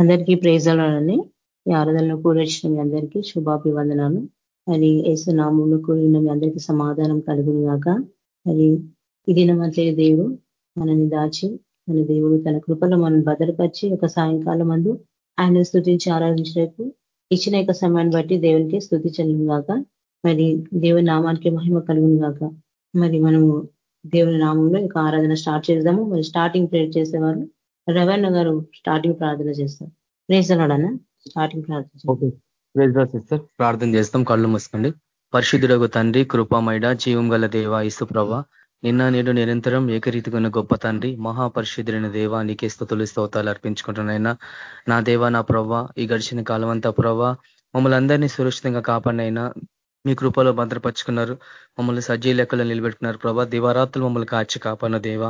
అందరికీ ప్రేజలని ఈ ఆరాధనలో కూరొచ్చిన మీ అందరికీ శుభాభివందనాలు. మరి ఏసు నామంలో కూడిన మీ అందరికీ సమాధానం కలుగును గాక మరి ఈ దినమంతే దేవుడు మనని దాచి మన దేవుడు తన కృపలో మనం భద్రపరిచి ఒక సాయంకాలం మందు ఆయన స్థుతించి ఆరాధించడానికి ఇచ్చిన యొక్క సమయాన్ని బట్టి దేవునికి స్థుతి చెల్లును గాక మరి దేవుని నామానికి మహిమ కలుగును గాక మరి మనము దేవుని నామంలో ఇక ఆరాధన స్టార్ట్ చేద్దాము. మరి స్టార్టింగ్ ప్రేర్ చేసేవారు. రవణ గారు స్టార్టింగ్ ప్రార్థన చేస్తారు. ప్రేసలాడనా స్టార్టింగ్ ప్రార్థన సిస్టర్. ప్రార్థన చేస్తాం కళ్ళు మూసుకోండి. పరిశుద్ధుడగు తండ్రి కృపామైడ జీవం గల దేవ ఇసు ప్రభ నిన్న నేడు నిరంతరం ఏకరీతిగా ఉన్న గొప్ప తండ్రి మహాపరిశుద్ధుడైన దేవ నీకే స్థుతులు స్తోతాలు అర్పించుకుంటున్నాయినా నా దేవ నా ప్రవ్వ ఈ గడిచిన కాలం అంతా ప్రవ్వ మమ్మల్ని అందరినీ సురక్షితంగా కాపాడినైనా మీ కృపలో భద్రపరుచుకున్నారు. మమ్మల్ని సజ్జీ లెక్కలు నిలబెట్టుకున్నారు. ప్రభా దివారాత్రులు మమ్మల్ని కాచి కాపాడిన దేవ.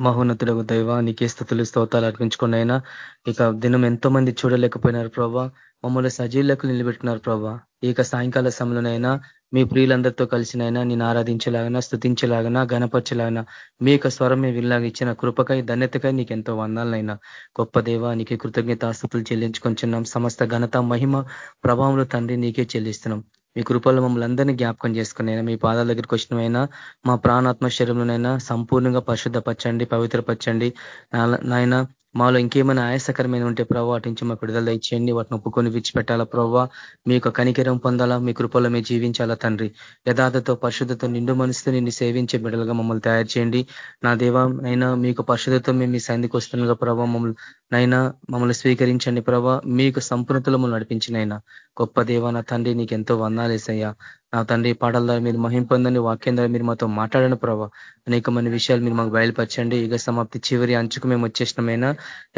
మహోన్నతుడు దైవ నీకే స్థుతులు స్తోతాలు అర్పించుకున్నైనా ఇక దినం ఎంతో మంది చూడలేకపోయినారు ప్రభా. మమ్మల్ని సజీవులకు నిలబెట్టినారు ప్రభా. ఇక సాయంకాల సమయంలోనైనా మీ ప్రియులందరితో కలిసినైనా నేను ఆరాధించేలాగనా స్థుతించేలాగనా గణపరచలాగనా మీ యొక్క స్వరం విల్లాగా ఇచ్చిన కృపకై ధన్యతకై నీకు ఎంతో వందాలనైనా. గొప్ప దేవ నీకే కృతజ్ఞతాస్తుతులు చెల్లించుకొంచున్నాం. సమస్త ఘనత మహిమ ప్రభావంలో తండ్రి నీకే చెల్లిస్తున్నాం. మీ కృపల్లో మమ్మల్ని అందరినీ జ్ఞాపకం చేసుకునైనా మీ పాదాల దగ్గరికి వచ్చినమైనా మా ప్రాణాత్మ శరీరంలోనైనా సంపూర్ణంగా పరిశుద్ధపరచండి పవిత్రపరచండి. నాయన మాలో ఇంకేమైనా ఆయాసకరమైన ఉంటే ప్రభావ వాటి నుంచి మాకు విడుదల ఇచ్చేయండి వాటిని ఒప్పుకొని విడిచిపెట్టాలా ప్రభావ మీ యొక్క కనికరం పొందాలా? మీ కృపలో మీ జీవించాలా తండ్రి? యథార్థతో పరిశుద్ధతో నిండు మనసుతో నిన్ను సేవించే బిడ్డలుగా మమ్మల్ని తయారు చేయండి. నా దేవా నైనా మీకు పరిశుద్ధతో మేము మీ సంధికి వస్తుండగా ప్రభావ మమ్మల్ని నైనా మమ్మల్ని స్వీకరించండి ప్రభావ మీకు సంపూర్ణతలో మమ్మల్ని నడిపించినైనా గొప్ప దేవ నా తండ్రి నీకు ఎంతో వందాలేసయ్యా నా తండ్రి పాటల ద్వారా మీరు మహిం పొందని వాక్యం ద్వారా మీరు మాతో మాట్లాడని ప్రభావ అనేకమైన విషయాలు మీరు మాకు బయలుపరచండి. యుగ సమాప్తి చివరి అంచుకు మేము వచ్చేసినమైనా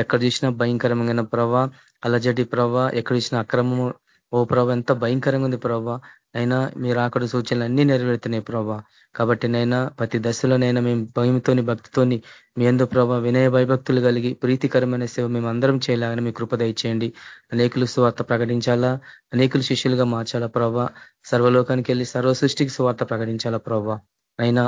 ఎక్కడ చూసినా భయంకరమైన ప్రభావ అలజడి ప్రభావ ఎక్కడ చూసినా అక్రమము. ఓ ప్రభావ ఎంత భయంకరంగా ఉంది ప్రభావ అయినా మీరు అక్కడ సూచనలు అన్ని నెరవేరుతున్నాయి ప్రభా. కాబట్టి నైనా ప్రతి దశలోనైనా మేము భయంతోని భక్తితోని మీ ఎందు ప్రభావ వినయ భయభక్తులు కలిగి ప్రీతికరమైన సేవ మేము అందరం చేయాలని మీ కృప దయచేయండి. అనేకులు స్వార్థ ప్రకటించాలా? అనేకులు శిష్యులుగా మార్చాలా ప్రభా? సర్వలోకానికి వెళ్ళి సర్వ సృష్టికి సువార్త ప్రకటించాలా ప్రభా అయినా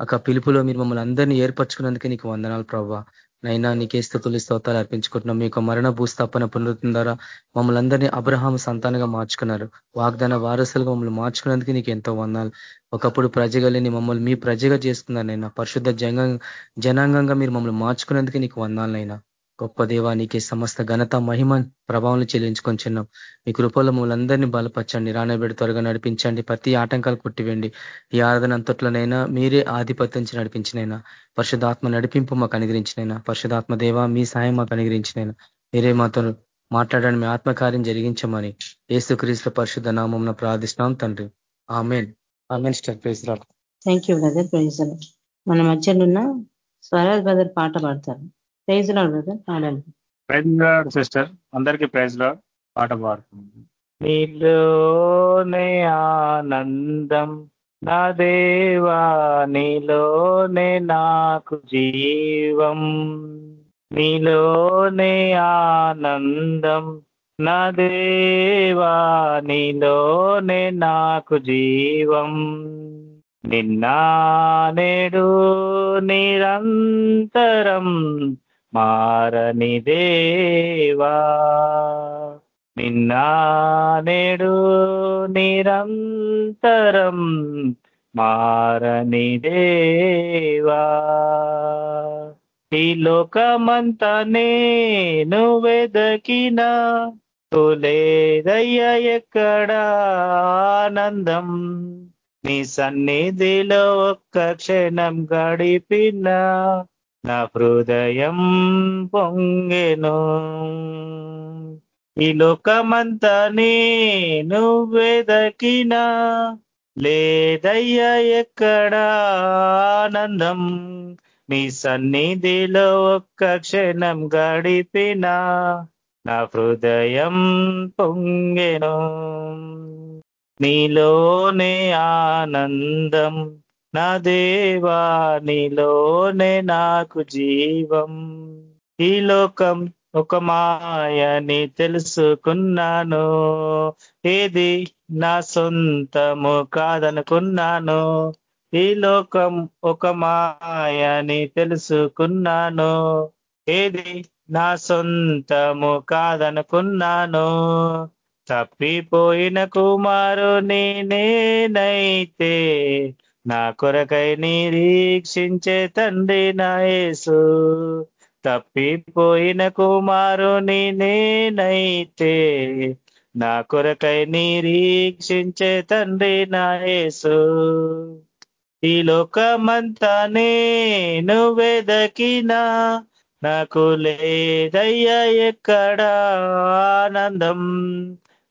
ఒక పిలుపులో మీరు మమ్మల్ని అందరినీ ఏర్పరచుకున్నందుకే నీకు వందనాలు ప్రభావ నైనా నీకే స్థుతులు స్తోతాలు అర్పించుకుంటున్నాం. మీకు మరణ భూస్థాపన పునరుద్ధం ద్వారా మమ్మల్ని అందరినీ అబ్రహాం సంతానంగా మార్చుకున్నారు. వాగ్దాన వారసులుగా మమ్మల్ని మార్చుకున్నందుకు నీకు ఎంతో వందాలు ఒకప్పుడు ప్రజగలిని మమ్మల్ని మీ ప్రజగా చేసుకున్నారు నైనా. పరిశుద్ధ జనాంగంగా మీరు మమ్మల్ని మార్చుకున్నందుకు నీకు వందాలనైనా గొప్ప దేవానికి సమస్త ఘనత మహిమ ప్రభావం చెల్లించుకొంచున్నాం మీ కృపలో మమ్మల్ని బలపరచండి. రానబెడి త్వరగా నడిపించండి. ప్రతి ఆటంకాలు కొట్టివేండి ఈ ఆరాధన అంతట్లోనైనా మీరే ఆధిపత్యం నడిపించినైనా పరిశుధాత్మ నడిపింపు మాకు అనుగ్రించినైనా పరిశుధాత్మ దేవ మీ సాయం మాకు అనుగ్రించినైనా మీరే మాతో మాట్లాడని మీ ఆత్మకార్యం జరిగించమని ఏసుక్రీస్తు పరిశుద్ధ నామం ప్రార్థిస్తున్నాం తండ్రి. Amen. Amen స్టర్ praise thank you brother. Praise మన మధ్యలో ఉన్న స్వరాజ్ బ్రదర్ పాట పాడతారు. Praise Lord brother. పాడండి ప్రైజ్ లాడ్ సిస్టర్. అందరికీ ప్రైజ్ లాడ్. పాట పాడుతుంది నీలోనే ఆనందం నా దేవా నీలోనే నాకు జీవం. నీలోనే ఆనందం నా దేవా నీలోనే నాకు జీవం. నిన్నా నేడు నిరంతరం మారని దేవా నిన్నా నేడు నిరంతరం మారని దేవా. ఈ లోకమంతా నేను వెదకిన తోలేదయ్య ఎక్కడ ఆనందం. నీ సన్నిధిలో ఒక్క క్షణం గడిపినా నా హృదయం పొంగెను. ఈ లోకమంతా నేను వెదకినా లేదయ్యా ఎక్కడా ఆనందం. నీ సన్నిధిలో ఒక్క క్షణం గడిపినా నా హృదయం పొంగెను. నీలోనే ఆనందం. నా దేవా నీలోనే నాకు జీవం. ఈ లోకం ఒక మాయని తెలుసుకున్నాను. ఏది నా సొంతము కాదనుకున్నాను. ఈ లోకం ఒక మాయని తెలుసుకున్నాను. ఏది నా సొంతము కాదనుకున్నాను. తప్పిపోయిన కుమారుని నేనైతే నా కొరకై నిరీక్షించే తండ్రి నాయసు తప్పిపోయిన కుమారుని నేనైతే నా కొరకై నిరీక్షించే తండ్రి నాయసు ఈ లోకమంతా నేను వెదకినా నాకు లేదయ్యా ఎక్కడ ఆనందం.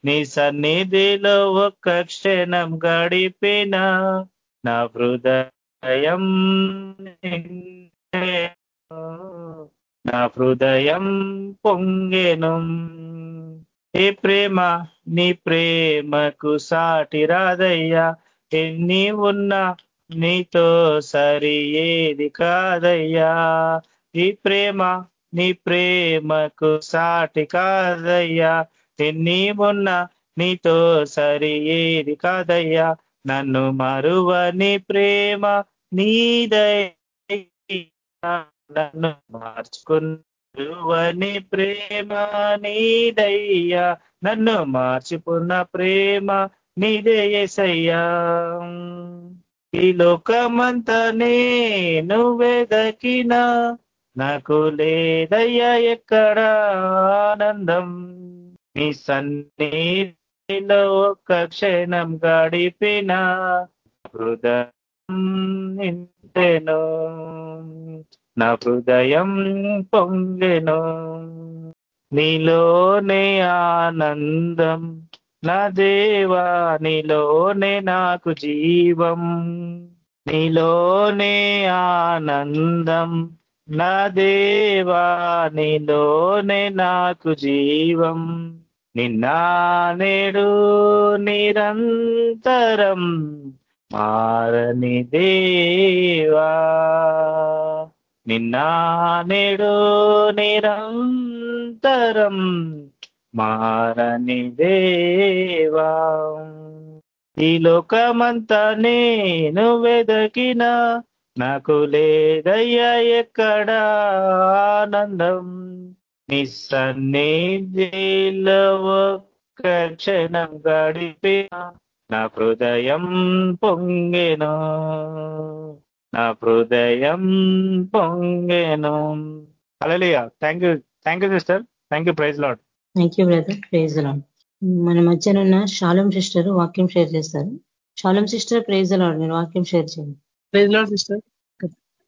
నీ సన్నిధిలో ఒక్క క్షణం గడిపినా నా హృదయం నా హృదయం పొంగెను. ఏ ప్రేమ నీ ప్రేమకు సాటి రాదయ్యా. ఎన్ని ఉన్నా నీతో సరి ఏది కాదయ్యా. ఈ ప్రేమ నీ ప్రేమకు సాటి కాదయ్యా. ఎన్ని ఉన్నా నీతో సరి ఏది కాదయ్యా. నన్ను మరువని ప్రేమ నీదయ్యా నన్ను మార్చుకుని ప్రేమ నీదయ్యా. నన్ను మార్చుకున్న ప్రేమ నీదే ఈ లోకమంతా నేను వెదకినా నాకు లేదయ్యా ఎక్కడ ఆనందం. నీ నీలో ఒక్క క్షణం గడిపిన హృదయం నిండెను నా హృదయం పొంగెను. నీలోనే ఆనందం నా దేవా నీలోనే నాకు జీవం. నీలోనే ఆనందం నా దేవా నీలోనే నాకు జీవం. నిన్నా నేడు నిరంతరం మారని దేవా. నిన్నా నేడు నిరంతరం మారని దేవా. ఈ లోకమంతా నేను వెదకిన నాకు లేదయ్యా ఎక్కడ ఆనందం. నీ సన్నిధిలో ఒక్క క్షణం గడిపిన నా హృదయం పొంగెను. నా హృదయం పొంగెను. అలలియా thank you thank you sister thank you praise Lord thank you brother praise Lord మన మధ్యన ఉన్న శాలం సిస్టర్ వాక్యం షేర్ చేస్తారు. శాలం సిస్టర్ ప్రైజ్ లాడ్ మీరు వాక్యం షేర్ చేయండి. ప్రైజ్ లాడ్ సిస్టర్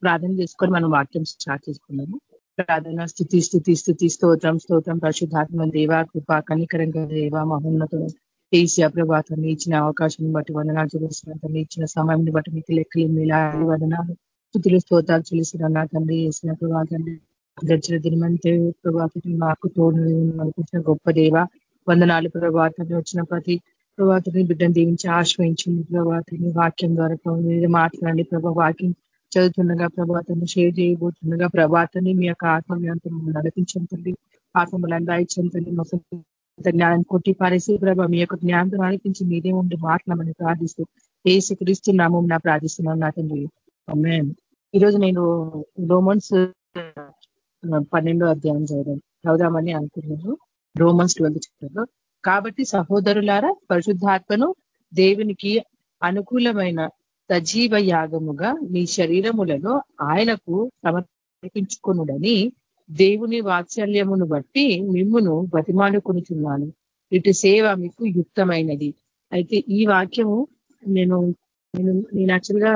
ప్రార్థన చేసుకొని మనం వాక్యం స్టార్ట్ చేసుకున్నాము ప్రార్థన స్థుతి స్థుతి స్థుతి స్తోత్రం స్తోత్రం పరిశుద్ధాత్మ దేవ కృప కనికరంగా దేవ మహోన్నతుడు. ఏసియా ప్రభాతం ఇచ్చిన అవకాశం బట్టి వందనాలు చూపిస్తున్న ఇచ్చిన సమయం బట్టి మీకు లెక్కలు మీలాది వదనాలు. స్థుతులు స్తోత్రాలు చూసిన నా తండ్రి వేసిన ప్రభాతాన్ని గడిచిన దినమంతే ప్రభాతం నాకు తోడు అనిపించిన గొప్ప దేవ వందనాలు ప్రభాతాన్ని వచ్చిన ప్రతి ప్రభాతాన్ని బిడ్డను దీవించి ఆశ్రయించింది ప్రభాతాన్ని వాక్యం ద్వారా మీరు మాట్లాడండి ప్రభా వాక్యం చదువుతుండగా ప్రభాతాన్ని షేర్ చేయబోతుండగా ప్రభాతాన్ని మీ యొక్క ఆత్మవ్యాంతం నడిపించండి ఆత్మలను దాయించండి మొత్తం జ్ఞానం కొట్టి పారేసి ప్రభా మీ యొక్క జ్ఞానంతో నడిపించి మీదే ఉండి మాట్లాడమని ప్రార్థిస్తూ ఏ క్రీస్తు నా ప్రార్థిస్తున్నాను నా తండ్రి. ఈరోజు నేను రోమన్స్ పన్నెండో అధ్యాయం చదవడం చదుదామని అనుకున్నాను. రోమన్స్ ట్వెల్త్ చిత్రంలో కాబట్టి సహోదరులారా పరిశుద్ధాత్మను దేవునికి అనుకూలమైన సజీవ యాగముగా మీ శరీరములలో ఆయనకు సమర్పించుకునుడని దేవుని వాత్సల్యమును బట్టి మిమ్మును బతిమాలుకొనుచున్నాను ఇటు సేవ మీకు యుక్తమైనది. అయితే ఈ వాక్యము నేను నేను నేను యాక్చువల్గా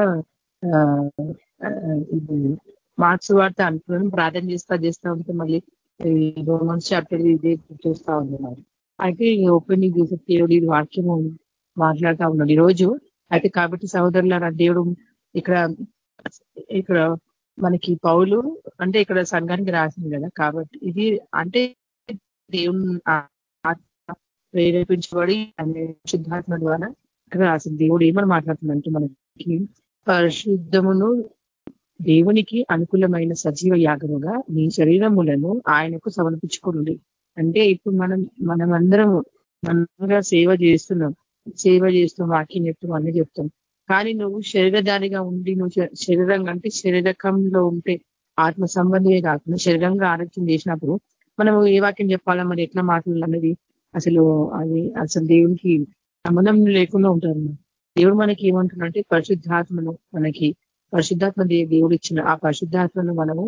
మార్క్స్ వార్త అనుకున్నాను. ప్రార్థన చేస్తా చేస్తా ఉంటే మళ్ళీ రోమన్స్ చాప్టర్ ఇదే చూస్తా ఉన్నారు అయితే ఓపెనింగ్ చేసే దేవుడు వాక్యము మాట్లాడుతూ ఉన్నాడు. ఈరోజు అయితే కాబట్టి సహోదరుల దేవుడు ఇక్కడ ఇక్కడ మనకి పౌలు అంటే ఇక్కడ సంఘానికి రాసింది కదా కాబట్టి ఇది అంటే దేవుని ప్రేరేపించబడి శుద్ధాత్మ ద్వారా ఇక్కడ రాసింది. దేవుడు ఏమని మాట్లాడుతుందంటే మనకి పరిశుద్ధమును దేవునికి అనుకూలమైన సజీవ యాగముగా మీ శరీరములను ఆయనకు సమర్పించుకోండి అంటే ఇప్పుడు మనం మనమందరం మనంగా సేవ చేస్తున్నాం. సేవ చేస్తూ వాక్యం చెప్తూ అన్నీ చెప్తాం. కానీ నువ్వు శరీరధారిగా ఉండి నువ్వు శరీరం అంటే శరీరకంలో ఉంటే ఆత్మ సంబంధివే కాకుండా శరీరంగా ఆరోగ్యం చేసినప్పుడు మనం ఏ వాక్యం చెప్పాలా మరి ఎట్లా మాట్లాడాలన్నది అసలు అది అసలు దేవునికి సంబంధం లేకుండా ఉంటారు దేవుడు మనకి ఏమంటున్నంటే పరిశుద్ధాత్మను మనకి పరిశుద్ధాత్మ దేవుడు ఇచ్చిన ఆ పరిశుద్ధాత్మను మనము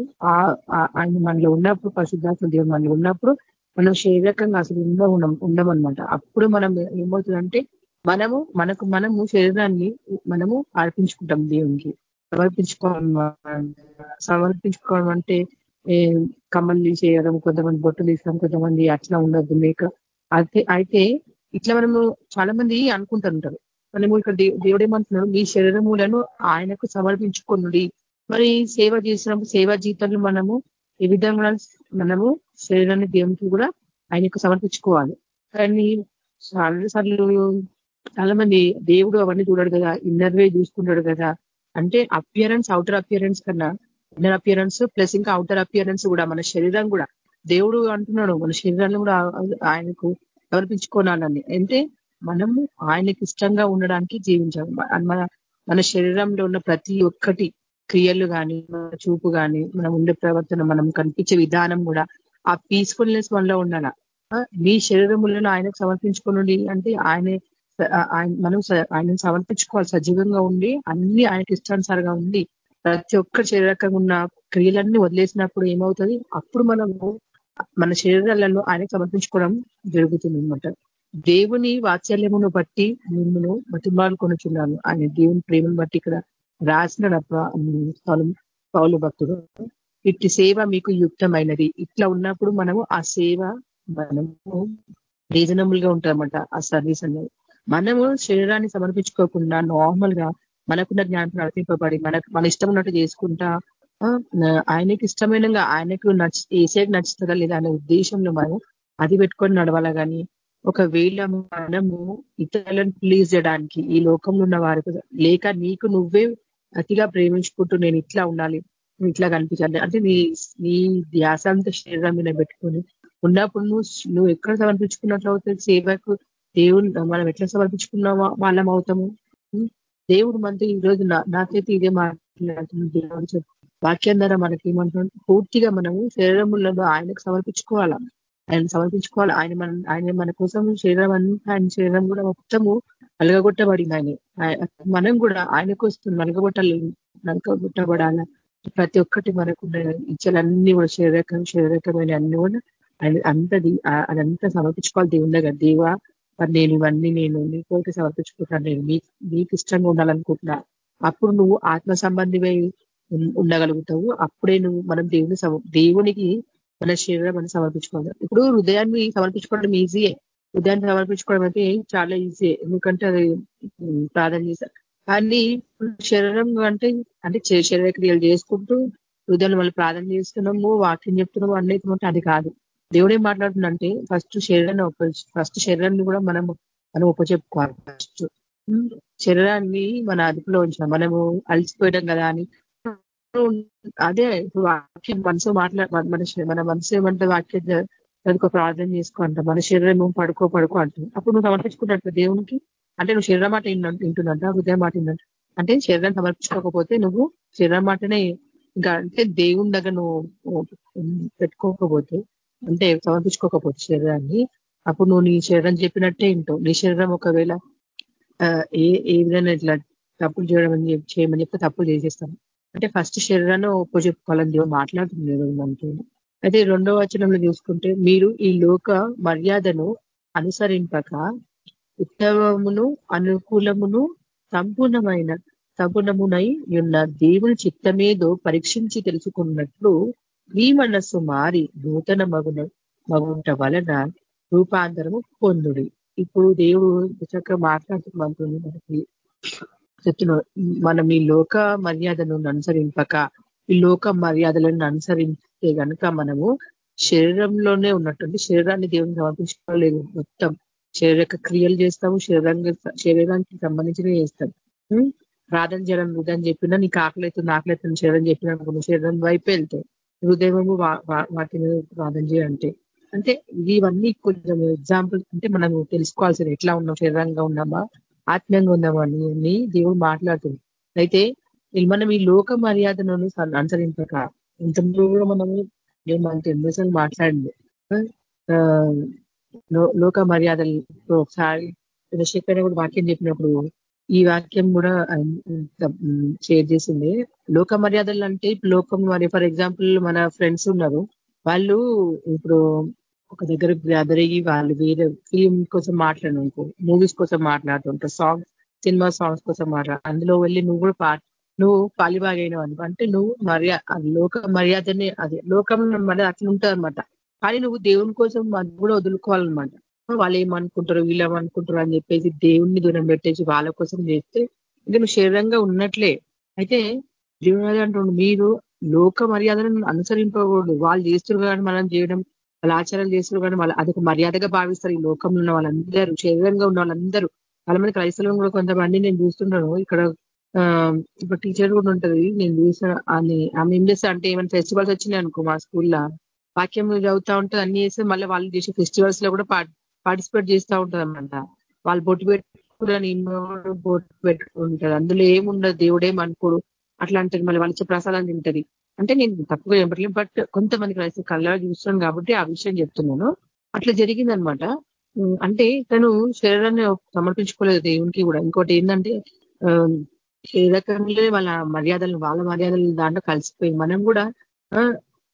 ఆయన మనలో ఉన్నప్పుడు పరిశుద్ధాత్మ దేవుడు మనలో ఉన్నప్పుడు మనం శరీరకంగా అసలు ఉండ ఉండం ఉండమనమాట. అప్పుడు మనం ఏమవుతుందంటే మనము మనకు మనము శరీరాన్ని మనము అర్పించుకుంటాం దేవునికి. సమర్పించుకోవడం సమర్పించుకోవడం అంటే కమ్మలు చేయడం కొంతమంది బొట్టు తీసడం కొంతమంది అట్లా ఉండదు మేక. అయితే అయితే ఇట్లా మనము చాలా మంది అనుకుంటుంటారు మనము ఇక్కడ దేవుడేమంటున్నాడు మీ శరీరములను ఆయనకు సమర్పించుకున్నది మరి సేవ చేసినప్పుడు సేవా జీవితంలో మనము ఏ విధంగా మనము శరీరాన్ని దేవునికి కూడా ఆయనకు సమర్పించుకోవాలి. కానీ చాలాసార్లు చాలా మంది దేవుడు అవన్నీ చూడడు కదా ఇన్నర్ వే చూసుకుంటాడు కదా. అంటే అపియరెన్స్ అవుటర్ అపియరెన్స్ కన్నా ఇన్నర్ అపియరెన్స్ ప్లస్ ఇంకా అవుటర్ అపియరెన్స్ కూడా మన శరీరం కూడా. దేవుడు అంటున్నాడు మన శరీరాన్ని కూడా ఆయనకు సమర్పించుకోనాలని. అంటే మనము ఆయనకి ఇష్టంగా ఉండడానికి జీవించాలి. మన మన శరీరంలో ఉన్న ప్రతి ఒక్కటి క్రియలు కానీ మన చూపు కానీ మనం ఉండే ప్రవర్తన మనం కనిపించే విధానం కూడా ఆ పీస్ఫుల్నెస్ మనలో ఉండాల. మీ శరీరములను ఆయనకు సమర్పించుకుని అంటే ఆయనే మనం ఆయన సమర్పించుకోవాలి సజీవంగా ఉండి అన్ని ఆయనకి ఇష్టానుసారంగా ఉండి ప్రతి ఒక్క శరీరకంగా ఉన్న క్రియలన్నీ వదిలేసినప్పుడు ఏమవుతుంది? అప్పుడు మనము మన శరీరాలలో ఆయనకు సమర్పించుకోవడం జరుగుతుంది అనమాట దేవుని వాత్సల్యమును బట్టి మిమ్మల్ని బతిమాలు కొనుచున్నాను. ఆయన దేవుని ప్రేమను బట్టి ఇక్కడ రాసిన పౌలు భక్తుడు. ఇట్టి సేవ మీకు యుక్తమైనది. ఇట్లా ఉన్నప్పుడు మనము ఆ సేవ మనము రీజనబుల్గా ఉంటామట ఆ సర్వీస్ అనేది మనము శరీరాన్ని సమర్పించుకోకుండా నార్మల్గా మనకున్న జ్ఞానం నడిపింపబడి మనకు మన ఇష్టం ఉన్నట్టు చేసుకుంటా ఆయనకి ఇష్టమైన ఆయనకు నచ్చి ఏసేకి నచ్చుతుందా లేదా అనే ఉద్దేశంలో మనం అది పెట్టుకొని నడవాలా కానీ ఒకవేళ మనము ఇతరులను ప్లీజ్ చేయడానికి ఈ లోకంలో ఉన్న వారికి లేక నీకు నువ్వే అతిగా ప్రేమించుకుంటూ నేను ఇట్లా ఉండాలి ఇట్లా కనిపించాలి అంటే నీ నీ ధ్యాసంత శరీరం మీద పెట్టుకొని ఉన్నప్పుడు నువ్వు నువ్వు ఎక్కడ సమర్పించుకున్నట్లు అవుతుంది సేవకు దేవుడు మనం ఎట్లా సమర్పించుకున్నామో? వాళ్ళం అవుతాము దేవుడు మనతో ఈ రోజు నాకైతే ఇదే మాట్లాడుతున్నాడు దేవుడు వాక్యం ద్వారా మనకి ఏమంటున్నాడు? పూర్తిగా మనము శరీరములలో ఆయనకు సమర్పించుకోవాలా? ఆయన సమర్పించుకోవాలి? ఆయన మన ఆయన మన కోసం శరీరం అంతా ఆయన శరీరం కూడా మొత్తము నలగగొట్టబడింది ఆయన. మనం కూడా ఆయనకు కోసం నలగగొట్టాలి నలగగొట్టబడాల? ప్రతి ఒక్కటి మనకు ఇచ్చలన్నీ కూడా శరీరకం శరీరకమైన అన్ని కూడా ఆయన అంతది అదంతా సమర్పించుకోవాలి దేవుని దగ్గర. దేవా మరి నేను ఇవన్నీ నేను నీ కోరిక సమర్పించుకుంటాను నేను నీకు ఇష్టంగా ఉండాలనుకుంటున్నా. అప్పుడు నువ్వు ఆత్మ సంబంధివై ఉండగలుగుతావు. అప్పుడే నువ్వు మనం దేవుని దేవునికి మన శరీరం మనం సమర్పించుకోవాలి. ఇప్పుడు హృదయాన్ని సమర్పించుకోవడం ఈజీయే హృదయాన్ని సమర్పించుకోవడం అయితే చాలా ఈజీ ఎందుకంటే అది ప్రార్థన చేశారు కానీ శరీరం అంటే అంటే శరీర క్రియలు చేసుకుంటూ హృదయాన్ని మళ్ళీ ప్రార్థన చేస్తున్నాము వాక్యం చెప్తున్నాము అన్నైతే అది కాదు. దేవుడు ఏం మాట్లాడుతుందంటే ఫస్ట్ శరీరాన్ని ఫస్ట్ శరీరాన్ని కూడా మనం మనం ఉపచెప్పుకోవాలి ఫస్ట్ శరీరాన్ని మన అదుపులో ఉంచాం మనము అలసిపోయడం కదా అని. అదే వాక్యం మనసు మాట్లా మన మన మనసు ఏమంటే వాక్యం దానికి ప్రార్థన చేసుకోంట మన శరీరం పడుకో పడుకో అంటుంది అప్పుడు నువ్వు సమర్పించుకున్నట్టు దేవునికి? అంటే నువ్వు శరీర మాట వింటుందంట హృదయ మాట విన్నట్టు అంటే శరీరం సమర్పించుకోకపోతే నువ్వు శరీరం మాటనే ఇంకా అంటే దేవుని దగ్గర నువ్వు పెట్టుకోకపోతే అంటే సమర్పించుకోకపోతే శరీరాన్ని అప్పుడు నువ్వు నీ శరీరం చెప్పినట్టే ఏంటో నీ శరీరం ఒకవేళ ఏ ఏ విధంగా ఇట్లా తప్పులు చేయడం అని చేయమని చెప్తే తప్పులు చేసేస్తాను అంటే ఫస్ట్ శరీరాన్ని ఒప్పు చెప్పుకోవాలని దేవుడు మాట్లాడుతుంది మనకి అయితే రెండవ వచనంలో చూసుకుంటే మీరు ఈ లోక మర్యాదను అనుసరింపక ఉత్తమమును అనుకూలమును సంపూర్ణమైన సంపూర్ణమునై ఉన్న దేవుని చిత్తమేదో పరీక్షించి తెలుసుకున్నట్లు మీ మనస్సు మారి నూతన మగున మగుంట వలన రూపాంతరము పొందుడి. ఇప్పుడు దేవుడు చక్కగా మాట్లాడుతున్నది మనకి చెప్తున్న మనం ఈ లోక మర్యాదను అనుసరింపక ఈ లోక మర్యాదలను అనుసరిస్తే కనుక మనము శరీరంలోనే ఉన్నట్టుంది. శరీరాన్ని దేవుని సమర్పించుకోలేదు మొత్తం. శరీరక క్రియలు చేస్తాము శరీరానికి శరీరానికి సంబంధించినవి చేస్తాం. ప్రార్థన చేయడం వృధని చెప్పినా నీకు ఆకలి అవుతుంది ఆకలి అవుతుంది శరీరం చెప్పినా శరీరం వైపు వెళ్తాయి హృదయము వాటిని ప్రార్థన చేయాలంటే అంటే ఇవన్నీ కొంచెం ఎగ్జాంపుల్ అంటే మనం తెలుసుకోవాల్సింది ఎట్లా ఉన్నాం శరీరంగా ఉన్నామా ఆత్మీయంగా ఉన్నామా అని దేవుడు మాట్లాడుతుంది. అయితే మనం ఈ లోక మర్యాదను అనుసరింపక ఇంతలో కూడా మనము నేను మనకి ఎన్నోసార్లు మాట్లాడింది. లోక మర్యాదలు ఒకసారి చంద్రశేఖర్ కూడా వాక్యం చెప్పినప్పుడు ఈ వాక్యం కూడా షేర్ చేసింది. లోక మర్యాదలు అంటే ఇప్పుడు లోకం మరి ఫర్ ఎగ్జాంపుల్ మన ఫ్రెండ్స్ ఉన్నారు. వాళ్ళు ఇప్పుడు ఒక దగ్గర గ్యాదర్ అయ్యి వాళ్ళు వేరే ఫిలిం కోసం మాట్లాడనుకో మూవీస్ కోసం మాట్లాడుతుంటారు సాంగ్స్ సినిమా సాంగ్స్ కోసం మాట్లాడు అందులో వెళ్ళి నువ్వు కూడా పాట నువ్వు పాలిబాగైనవు అనుకో అంటే నువ్వు మర్యాద లోక మర్యాదనే అదే లోకం మరి అట్లా ఉంటుంది అనమాట కానీ నువ్వు దేవుని కోసం అది కూడా వదులుకోవాలన్నమాట. వాళ్ళు ఏమనుకుంటారు వీళ్ళు ఏమనుకుంటారు అని చెప్పేసి దేవుణ్ణి దూరం పెట్టేసి వాళ్ళ కోసం చేస్తే ఇంకా నువ్వు శరీరంగా ఉన్నట్లే. అయితే దేవుడు అంటుండు మీరు లోక మర్యాదలను అనుసరింపకూడదు. వాళ్ళు చేస్తున్నారు కానీ మనం చేయడం వాళ్ళ ఆచారాలు చేస్తున్నారు కానీ వాళ్ళు అదొక మర్యాదగా భావిస్తారు. ఈ లోకంలో ఉన్న వాళ్ళందరూ శరీరంగా ఉన్న వాళ్ళందరూ చాలా మంది క్రైస్తవం కూడా కొంతమంది నేను చూస్తున్నాను ఇక్కడ ఇప్పుడు టీచర్ కూడా ఉంటది. నేను చూసిన అని ఆమె ఏం చేస్తా అంటే ఏమైనా ఫెస్టివల్స్ వచ్చినాయి అనుకో మా స్కూల్లో వాక్యం చదువుతా ఉంటుంది అన్ని చేస్తే మళ్ళీ వాళ్ళు చేసే ఫెస్టివల్స్లో కూడా పార్టిసిపేట్ చేస్తూ ఉంటారనమాట వాళ్ళు బొట్టు పెట్టుకుని బొట్టు పెట్టుకుంటారు అందులో ఏముండదు దేవుడేమనుకోడు అట్లా అంటారు మళ్ళీ వాళ్ళ ప్రసాదం తింటది. అంటే నేను తక్కువ చెప్పట్లేదు బట్ కొంతమంది క్రైస్తవ కళ్ళ చూస్తున్నాను కాబట్టి ఆ విషయం చెప్తున్నాను. అట్లా జరిగిందనమాట అంటే తను శరీరాన్ని సమర్పించుకోలేదు దేవునికి కూడా. ఇంకోటి ఏంటంటే ఏ రకంగా వాళ్ళ మర్యాదలు వాళ్ళ మర్యాదలు దాంట్లో కలిసిపోయి మనం కూడా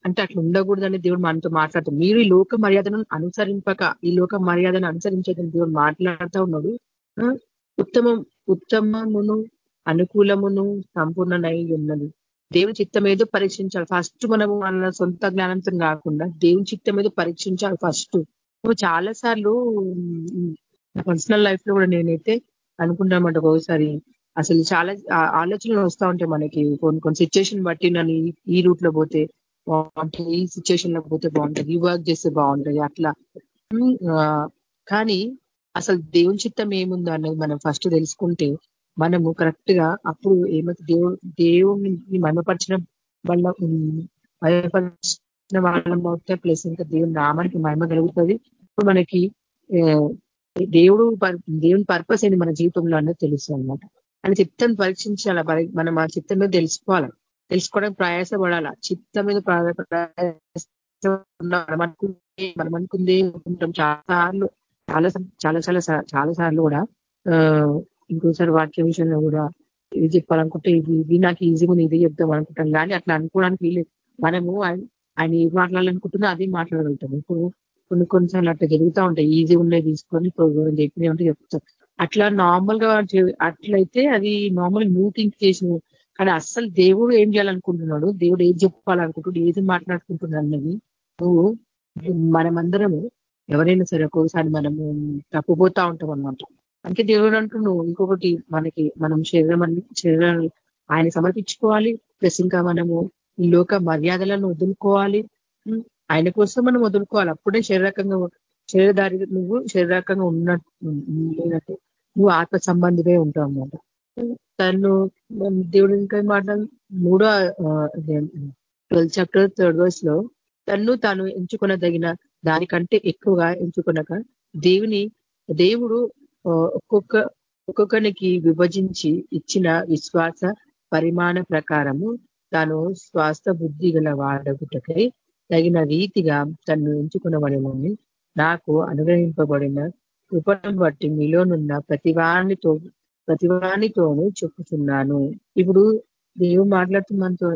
అంటే అట్లా ఉండకూడదని దేవుడు మనతో మాట్లాడుతూ మీరు ఈ లోక మర్యాదను అనుసరింపక ఈ లోక మర్యాదను అనుసరించేదని దేవుడు మాట్లాడుతూ ఉన్నాడు. ఉత్తమం ఉత్తమమును అనుకూలమును సంపూర్ణనై ఉన్నది. దేవుని చిత్తం ఏదో పరీక్షించాలి. ఫస్ట్ మనము మన సొంత జ్ఞానంతో కాకుండా దేవుని చిత్తం ఏదో పరీక్షించాలి ఫస్ట్. చాలా సార్లు పర్సనల్ లైఫ్లో కూడా నేనైతే అనుకుంటామంట ఒకసారి అసలు చాలా ఆలోచనలు వస్తూ ఉంటాయి మనకి. కొన్ని కొన్ని సిచ్యువేషన్ బట్టి నన్ను ఈ రూట్లో పోతే. బాగుంటుంది ఈ సిచ్యువేషన్లో పోతే బాగుంటుంది ఈ వర్క్ చేస్తే బాగుంటుంది అట్లా. కానీ అసలు దేవుని చిత్తం ఏముందో అనేది మనం ఫస్ట్ తెలుసుకుంటే మనము కరెక్ట్గా అప్పుడు ఏమైతే దేవు దేవుని మహిమపరచడం వల్ల మహిమపరిచిన వాళ్ళం అవుతాయి ప్లస్ ఇంకా దేవుని నామానికి మహిమ కలుగుతుంది. ఇప్పుడు మనకి దేవుడు దేవుని పర్పస్ ఏంటి మన జీవితంలో అనేది తెలుసు అనమాట అని చిత్తం పరీక్షించాల? మనం ఆ చిత్తం మీద తెలుసుకోవాలి? తెలుసుకోవడానికి ప్రయాసపడాల? చిత్తం మీద మనం మనం చాలా సార్లు చాలా చాలా చాలా చాలా సార్లు కూడా ఇంకోసారి వాక్య విషయంలో కూడా ఇది చెప్పాలనుకుంటే ఇది ఇది నాకు ఈజీగా ఉంది ఇది చెప్తాం అనుకుంటాం. కానీ అట్లా అనుకోవడానికి వీలేదు మనము ఆయన ఏది మాట్లాడాలనుకుంటుందో అది మాట్లాడగలుగుతాం. ఇప్పుడు కొన్ని కొన్నిసార్లు అట్లా జరుగుతూ ఉంటాయి. ఈజీ ఉన్నాయి తీసుకొని చెప్పినవి ఉంటే చెప్తాం. అట్లా నార్మల్గా అట్లయితే అది నార్మల్ న్యూ థింక్ చేసిన కానీ అస్సలు దేవుడు ఏం చేయాలనుకుంటున్నాడు? దేవుడు ఏం చెప్పాలనుకుంటున్నాడు? ఏది మాట్లాడుకుంటున్నాడు అన్నది నువ్వు మనమందరము ఎవరైనా సరే ఒక్కొక్కసారి మనము తప్పుపోతా ఉంటాం అనమాట అందుకే దేవుడు అంటూ ఇంకొకటి మనకి మనం శరీరం శరీరం ఆయన సమర్పించుకోవాలి. ప్లస్ ఇంకా మనము ఈ లోక మర్యాదలను వదులుకోవాలి. ఆయన కోసం మనం వదులుకోవాలి. అప్పుడే శరీరకంగా శరీరదారి నువ్వు శరీరకంగా ఉన్నట్టు నువ్వు ఆత్మ సంబంధివే ఉంటావు అన్నమాట. తను దేవుడు ఇంకా మాట మూడో ట్వెల్త్ చాప్టర్ థర్డ్ వర్స్లో తన్ను తాను ఎంచుకునదగిన దానికంటే ఎక్కువగా ఎంచుకునక దేవుని దేవుడు ఒక్కొక్క ఒక్కొక్కరికి విభజించి ఇచ్చిన విశ్వాస పరిమాణ ప్రకారము తాను శ్వాస బుద్ధి గల వాడగుటకై తగిన రీతిగా తను ఎంచుకునబడినని నాకు అనుగ్రహింపబడిన కృపను బట్టి మీలోనున్న ప్రతివానితో ప్రతివానితోనూ చెప్పుతున్నాను ఇప్పుడు దేవుడు మనతో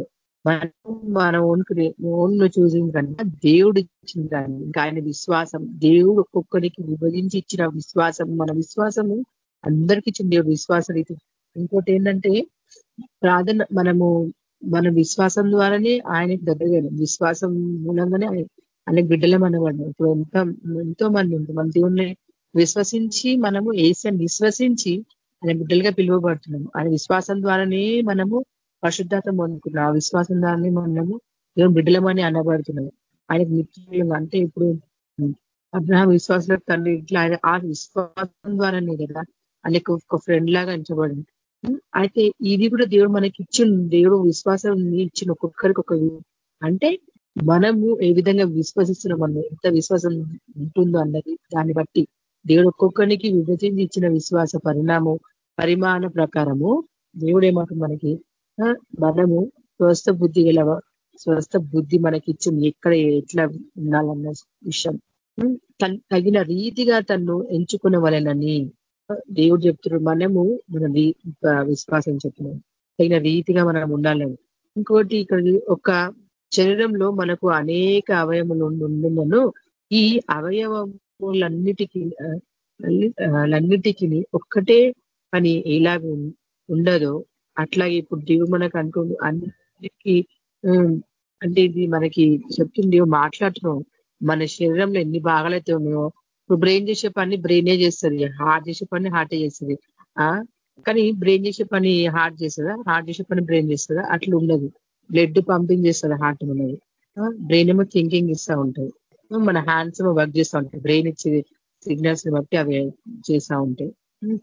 మనం మన ఓన్కి ఓన్ చూసింది కన్నా దేవుడు ఇచ్చిన దాన్ని ఇంకా ఆయన విశ్వాసం దేవుడు ఒక్కొక్కరికి విభజించి ఇచ్చిన విశ్వాసం మన విశ్వాసము అందరికి ఇచ్చిన దేవుడు విశ్వాస రీతి. ఇంకోటి ఏంటంటే ప్రార్థన మనము మన విశ్వాసం ద్వారానే ఆయనకి దగ్గరగా విశ్వాసం మూలంగానే ఆయన బిడ్డలం అనబడిన ఇప్పుడు ఎంత ఎంతో మంది ఉంది మన దేవుణ్ణి విశ్వసించి మనము ఏసని విశ్వసించి ఆయన బిడ్డలుగా పిలువబడుతున్నాము. ఆయన విశ్వాసం ద్వారానే మనము పరిశుద్ధత పొందుకున్నాం ఆ విశ్వాసం ద్వారానే మనము దేవుని బిడ్డలమని అనబడుతున్నాము. ఆయనకు నిత్యం అంటే ఇప్పుడు అబ్రహం విశ్వాసంలో తండ్రి ఇట్లా ఆయన ఆ విశ్వాసం ద్వారానే కదా ఆయనకు ఒక ఫ్రెండ్ లాగా ఎంచబడింది. అయితే ఇది కూడా దేవుడు మనకి ఇచ్చిన దేవుడు విశ్వాసం ఇచ్చిన ఒక్కొక్కరికి ఒక అంటే మనము ఏ విధంగా విశ్వసిస్తున్నాం మనం ఎంత విశ్వాసం ఉంటుందో అన్నది దాన్ని బట్టి దేవుడు ఒక్కొక్కరికి విభజించి ఇచ్చిన విశ్వాస పరిణామం పరిమాణ ప్రకారము దేవుడేమాట మనకి మనము స్వస్థ బుద్ధి గల స్వస్థ బుద్ధి మనకి ఇచ్చింది ఎక్కడ ఎట్లా ఉండాలన్న విషయం. తగిన రీతిగా తను ఎంచుకున్న వలనని దేవుడు చెప్తున్నాడు మనము మన విశ్వాసం చెప్తున్నాం. తగిన రీతిగా మనం ఉండాలని. ఇంకోటి ఇక్కడ ఒక శరీరంలో మనకు అనేక అవయములు ఉండున్నను ఈ అవయవములన్నిటికీ అన్నిటికీ ఒక్కటే పని ఎలా ఉండదో అట్లాగే ఇప్పుడు దేవుడు మనకు అనుకో అన్నిటికీ అంటే ఇది మనకి చెప్తుంది మాట్లాడుతున్నాం. మన శరీరంలో ఎన్ని భాగాలైతే ఉన్నాయో ఇప్పుడు బ్రెయిన్ చేసే పని బ్రెయినే చేస్తుంది హార్ట్ చేసే పని హార్టే చేస్తుంది కానీ బ్రెయిన్ చేసే పని హార్ట్ చేస్తుందా? హార్ట్ చేసే పని బ్రెయిన్ చేస్తుందా? అట్లా ఉండదు. బ్లడ్ పంపింగ్ చేస్తుంది హార్ట్ ఉన్నది బ్రెయిన్ ఏమో థింకింగ్ ఇస్తూ ఉంటుంది. మన హ్యాండ్స్ ఏమో వర్క్ చేస్తూ ఉంటాయి బ్రెయిన్ ఇచ్చే సిగ్నల్స్ బట్టి అవి చేస్తూ ఉంటాయి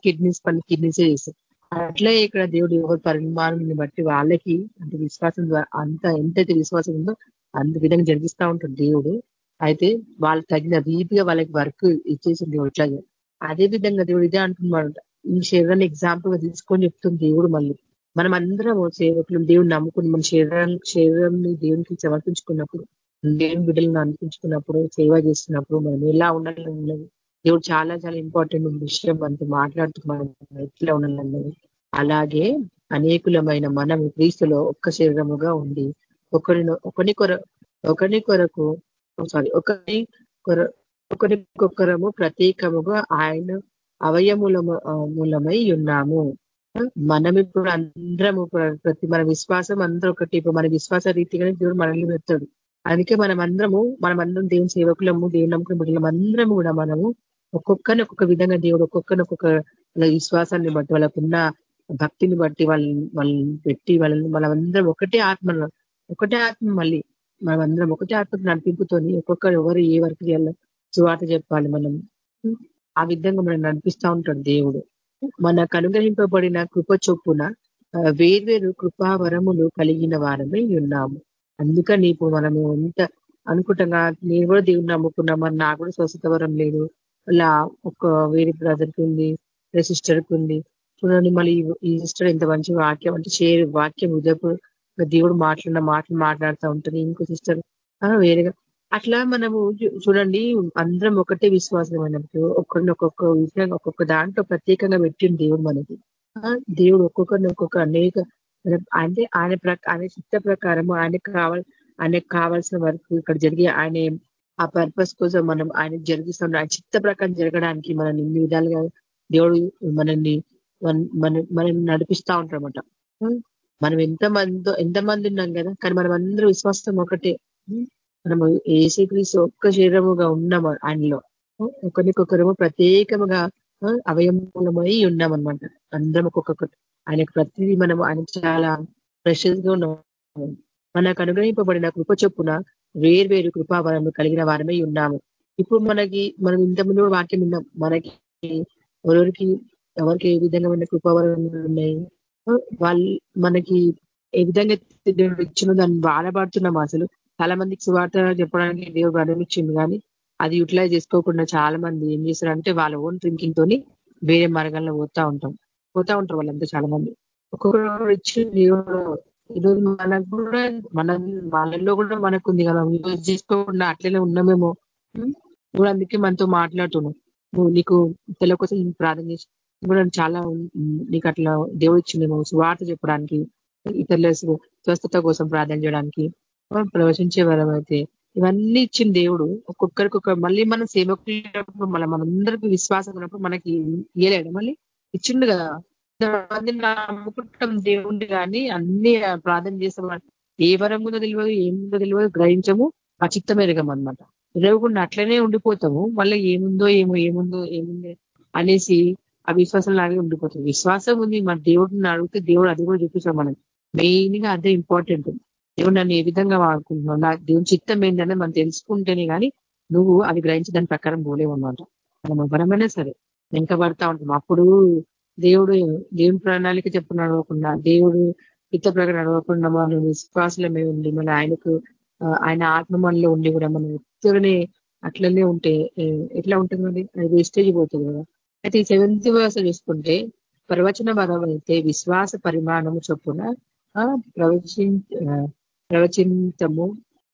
కిడ్నీస్ పని కిడ్నీసే చేస్తాయి అట్లే ఇక్కడ దేవుడు ఎవరి పరిమాణాన్ని బట్టి వాళ్ళకి అంటే విశ్వాసం ద్వారా అంత ఎంతైతే విశ్వాసం ఉందో అంత విధంగా జరిగిస్తూ ఉంటాడు దేవుడు. అయితే వాళ్ళు తగిన రీతిగా వాళ్ళకి వర్క్ ఇచ్చేసింది దేవుడు ఇట్లాగే. అదే విధంగా దేవుడు ఇదే అంటున్నాడు. ఈ శరీరాన్ని ఎగ్జాంపుల్గా తీసుకొని చెప్తుంది దేవుడు మళ్ళీ. మనం అందరం సేవకులు దేవుడు నమ్ముకుని మన శరీరాన్ని శరీరాన్ని దేవునికి సమర్పించుకున్నప్పుడు దేవుని బిడ్డలను అనిపించుకున్నప్పుడు సేవ చేస్తున్నప్పుడు మనం ఎలా ఉండాలని దేవుడు చాలా చాలా ఇంపార్టెంట్ విషయం మనతో మాట్లాడుతూ మనం ఎట్లా ఉండాలన్నది అలాగే అనేకులమైన మనం క్రీస్తులో ఒక్క శరీరముగా ఉండి ఒకరిని ఒకని కొర ఒకని కొరకు సారీ ఒకరి కొర ఒకరికొకరము ప్రత్యేకముగా ఆయన అవయముల మూలమై ఉన్నాము. మనం ఇప్పుడు అందరము ప్రతి మన విశ్వాసం అందరూ ఒకటి. ఇప్పుడు మన విశ్వాస రీతిగానే దేవుడు మనల్ని పెడతాడు. అందుకే మనం అందరము మనం అందరం దేవుని సేవకులము దేవుని నమ్మకం బిడ్డలం అందరం కూడా మనము ఒక్కొక్కరిని ఒక్కొక్క విధంగా దేవుడు ఒక్కొక్కరిని ఒక్కొక్క విశ్వాసాన్ని బట్టి వాళ్ళకున్న భక్తిని బట్టి వాళ్ళని వాళ్ళని పెట్టి వాళ్ళని మనమందరం ఒకటే ఆత్మ ఒకటే ఆత్మ మళ్ళీ మనమందరం ఒకటే ఆత్మకు నడిపింపుతోని ఒక్కొక్కరు ఎవరు ఏ వరకు చేయాలో సువాత చెప్పాలి మనం. ఆ విధంగా మనం నడిపిస్తూ ఉంటాడు దేవుడు. మనకు అనుగ్రహింపబడిన కృప చొప్పున వేర్వేరు కృపావరములు కలిగిన వారమే ఉన్నాము. అందుకని ఇప్పుడు మనము ఎంత అనుకుంటాగా నేను కూడా దేవుని నమ్ముకున్నా మరి నాకు కూడా స్వస్థత వరం లేదు. అలా ఒక వేరే బ్రదర్కి ఉంది సిస్టర్కి ఉంది చూడండి మళ్ళీ ఈ సిస్టర్ ఎంత మంచి వాక్యం అంటే షేర్ వాక్యం ఉదయపు దేవుడు మాట్లాడిన మాటలు మాట్లాడుతూ ఉంటుంది. ఇంకో సిస్టర్ వేరేగా. అట్లా మనము చూడండి అందరం ఒకటే విశ్వాసం మనకి ఒక్కరిని ఒక్కొక్క విషయం ఒక్కొక్క దాంట్లో ప్రత్యేకంగా పెట్టింది దేవుడు మనకి దేవుడు ఒక్కొక్కరిని ఒక్కొక్క అనేక అంటే ఆయన ఆయన చిత్త ప్రకారం ఆయన కావాలి ఆయనకు కావాల్సిన వరకు ఇక్కడ జరిగే ఆయన ఆ పర్పస్ కోసం మనం ఆయన జరిగిస్తాం ఆయన చిత్త ప్రకారం జరగడానికి మనం ఇన్ని విధాలుగా దేవుడు మనల్ని మన మనల్ని నడిపిస్తా ఉంటారన్నమాట మనం ఎంత మందో ఎంతమంది ఉన్నాం కదా కానీ మనం అందరూ విశ్వాసం ఒకటే. మనము ఏసుక్రీస్తు ఒక్క శరీరముగా ఉన్నాము ఆయనలో. ఒకరికొకరము ప్రత్యేకముగా అవయమూలమై ఉన్నామన్నమాట. అందరం ఒక్కొక్కటి ఆయనకు ప్రతిదీ మనం ఆయనకు చాలా ప్రెషస్గా ఉన్నాం. మనకు అనుగ్రహింపబడిన కృప చొప్పున వేర్వేరు కృపావరము కలిగిన వారమై ఉన్నాము. ఇప్పుడు మనకి మనం ఇంతకుముందు వాక్యం ఉన్నాం మనకి ఎవరికి ఎవరికి ఏ విధంగా ఉన్న కృపావరములు ఉన్నాయి? వాళ్ళు మనకి ఏ విధంగా ఇచ్చిన దాన్ని వాడబడుతున్నాం అసలు. చాలా మందికి సువార్త చెప్పడానికి దేవుడు అనుమిచ్చింది కానీ అది యూటిలైజ్ చేసుకోకుండా చాలా మంది ఏం చేస్తారంటే వాళ్ళ ఓన్ థింకింగ్ తోని వేరే మార్గాల్లో పోతా ఉంటాం. పోతా ఉంటారు వాళ్ళంతా చాలా మంది ఒక్కొక్కరు ఇచ్చి దేవుడు ఈరోజు మనకు కూడా మన వాళ్ళల్లో కూడా మనకు ఉంది కదా యూజ్ చేసుకోకుండా అట్లనే ఉన్నామేమో. ఇప్పుడు అందుకే మనతో మాట్లాడుతున్నాం నువ్వు నీకు తెల కోసం ప్రార్థన చేసి కూడా చాలా నీకు అట్లా దేవుడు ఇచ్చిందేమో సువార్త చెప్పడానికి ఇతరుల స్వస్థత కోసం ప్రార్థన చేయడానికి ప్రవశించే వరం అయితే ఇవన్నీ ఇచ్చిన దేవుడు ఒక్కొక్కరికి మళ్ళీ మనం సేవకులు మళ్ళీ మనందరికీ విశ్వాసం ఉన్నప్పుడు మనకి ఇయ్యలేడు. మళ్ళీ ఇచ్చిండు కదా. మందిని నమ్ముకుంటాం దేవుణ్ణి కానీ అన్ని ప్రార్థన చేస్తాం ఏ వరం ఉందో తెలియదు ఏముందో తెలియదు గ్రహించము ఆ ఎరగం అనమాట ఎరగకుండా అట్లనే ఉండిపోతాము మళ్ళీ ఏముందో ఏమో ఏముందో ఏముందో అనేసి ఆ విశ్వాసం లాగే ఉండిపోతుంది విశ్వాసం ఉంది మన దేవుడిని అడిగితే దేవుడు అది కూడా చూపిస్తాం మనం మెయిన్గా అదే ఇంపార్టెంట్. దేవుడు నన్ను ఏ విధంగా వాడుకుంటున్నావు నా దేవుని చిత్తం ఏంటనే మనం తెలుసుకుంటేనే కానీ నువ్వు అది గ్రహించి దాని ప్రకారం పోలేవు అనమాట మనం ఎవరమైనా సరే వెంకబడతా ఉంటాం. అప్పుడు దేవుడు దేవుని ప్రణాళిక చెప్పు నడవకుండా దేవుడు చిత్త ప్రకారం నడవకుండా మనం విశ్వాసలమే ఉండి మన ఆయనకు ఆయన ఆత్మ మనలో ఉండి కూడా మనం ఎత్తుని అట్లనే ఉంటే ఎట్లా ఉంటుంది అది వేస్టేజ్ పోతుంది కదా. అయితే ఈ సెవెంత్ వ్యవస్థ చూసుకుంటే ప్రవచన వరం అయితే విశ్వాస పరిమాణము చొప్పున ప్రవచి ప్రవచింతము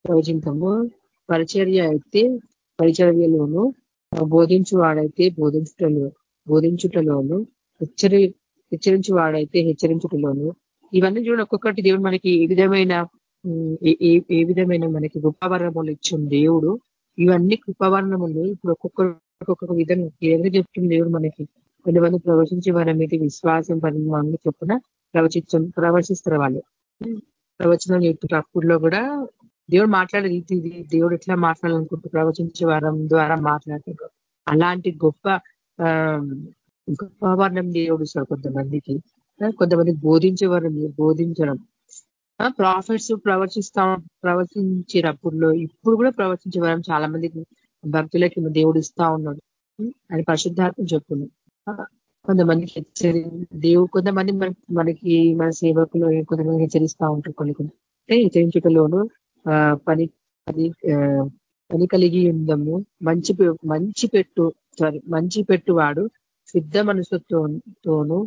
ప్రవచింతము పరిచర్య అయితే పరిచర్యలోను బోధించు వాడైతే బోధించుటలో బోధించుటలోను హెచ్చరి హెచ్చరించి వాడైతే హెచ్చరించుటలోను. ఇవన్నీ చూడండి ఒక్కొక్కటి దేవుడు మనకి ఏ విధమైన ఏ విధమైన మనకి కృపావరణములు ఇచ్చిన దేవుడు. ఇవన్నీ కృపావరణములు ఇప్పుడు ఒక్కొక్క ఒక్కొక్క విధంగా క్లియర్గా చెప్తుంది దేవుడు మనకి కొంతమంది ప్రవచించే వారి మీద విశ్వాసం పరిమాణం చొప్పున ప్రవచించ ప్రవచిస్తారు వాళ్ళు. ప్రవచనం ఇప్పుడు అప్పుడులో కూడా దేవుడు మాట్లాడే రీతి దేవుడు ఎట్లా మాట్లాడాలనుకుంటూ ప్రవచించే వారం ద్వారా మాట్లాడుతుంటారు అలాంటి గొప్ప గొప్ప వర్ణం దేవుడు సార్ కొంతమందికి. కొంతమంది బోధించే వారం బోధించడం. ప్రాఫిట్స్ ప్రవచిస్తా ప్రవచించేటప్పుడు ఇప్పుడు కూడా ప్రవచించే వారం చాలా మందికి భక్తులకి దేవుడు ఇస్తా ఉన్నాడు. అని పరిశుద్ధార్థం చెప్తున్నాడు కొంతమంది హెచ్చరి దేవుడు కొంతమంది మనకి మన సేవకులు కొంతమంది హెచ్చరిస్తూ ఉంటారు కొన్ని కొన్ని. అంటే హెచ్చరించుటలోను పని పని పని కలిగి ఉందము. మంచి మంచి పెట్టు సారీ మంచి పెట్టువాడు సిద్ధ మనసుతోనూ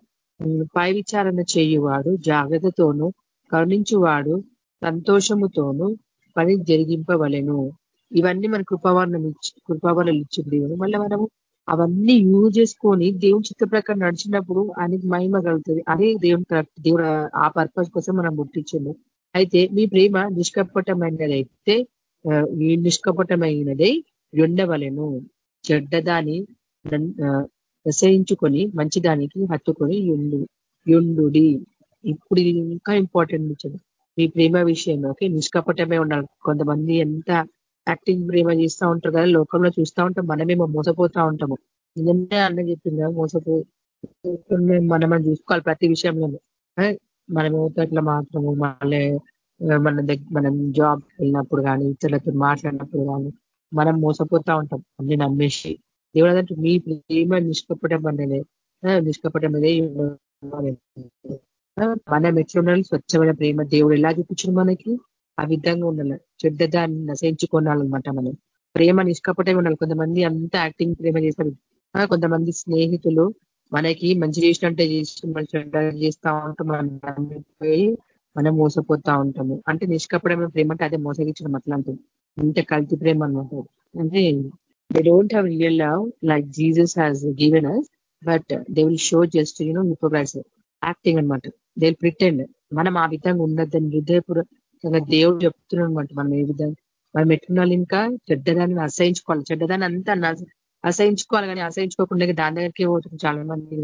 పై విచారణ చేయువాడు జాగ్రత్తతోనూ కరుణించువాడు సంతోషముతోనూ పని జరిగింపవలెను. ఇవన్నీ మన కృపావర్ణం ఇచ్చి ఇచ్చిన ఇచ్చింది మళ్ళీ మనము అవన్నీ యూజ్ చేసుకొని దేవుని చిత్త ప్రకారం నడిచినప్పుడు ఆయనకి మహిమ కలుగుతుంది. అదే దేవుని దేవుడు ఆ పర్పస్ కోసం మనం ముట్టించింది అయితే మీ ప్రేమ నిష్కపటమైనదైతే నిష్కపటమైనదై ఉండవలను చెడ్డదాని రసయించుకొని మంచిదానికి హత్తుకొని యుండు యుండుడి. ఇప్పుడు ఇది ఇంకా ఇంపార్టెంట్ ఇచ్చింది మీ ప్రేమ విషయంలోకి నిష్కపటమే ఉండాలి. కొంతమంది ఎంత యాక్టింగ్ ప్రేమ చేస్తూ ఉంటారు కదా లోకంలో చూస్తూ ఉంటాం మనమేమో మోసపోతా ఉంటాము. నిజంగా అన్న చెప్పిందా మోసపో మనం చూసుకోవాలి ప్రతి విషయంలో. మనమేమో అట్లా మాత్రము మళ్ళీ మన దగ్గర మనం జాబ్ వెళ్ళినప్పుడు కానీ ఇతరులతో మాట్లాడినప్పుడు కానీ మనం మోసపోతా ఉంటాం. అన్ని నమ్మేసి. దేవుడు అదంటే మీ ప్రేమ నిష్కపటం అనేది నిష్కపటం అనేది. మనం ఎట్లా ఉండాలి స్వచ్ఛమైన ప్రేమ దేవుడు ఎలా చూపించిన మనకి? ఆ విధంగా ఉండాలి. చెడ్డదాన్ని నశించుకోనాలన్నమాట మనం. ప్రేమ నిష్కపటమే ఉండాలి. కొంతమంది అంతా యాక్టింగ్ ప్రేమ చేస్తారు. కొంతమంది స్నేహితులు మనకి మంచి చేసినట్టే చేసి మన చెడ్డ చేస్తా ఉంటాం మనం మనం మోసపోతా ఉంటాము. అంటే నిష్కపడమైన ప్రేమ అంటే అదే మోసగించడం అట్లాంటిది. ఇంత కల్తీ ప్రేమ అనమాట అంటే they don't have real love like Jesus has given us but they will show just you know hypocrites acting అనమాట దే ప్రిటెండ్ మనం ఆ విధంగా ఉండద్దని హృదయపూర్వకంగా దేవుడు చెప్తున్నాడు అనమాట మనం ఏ విధంగా మనం ఎట్లున్నాళ్ళు ఇంకా? చెడ్డదాన్ని అసహించుకోవాలి. చెడ్డదాన్ని అంతా అసహించుకోవాలి కానీ అసహించుకోకుండా దాని దగ్గరికి పోతుంది చాలా మంది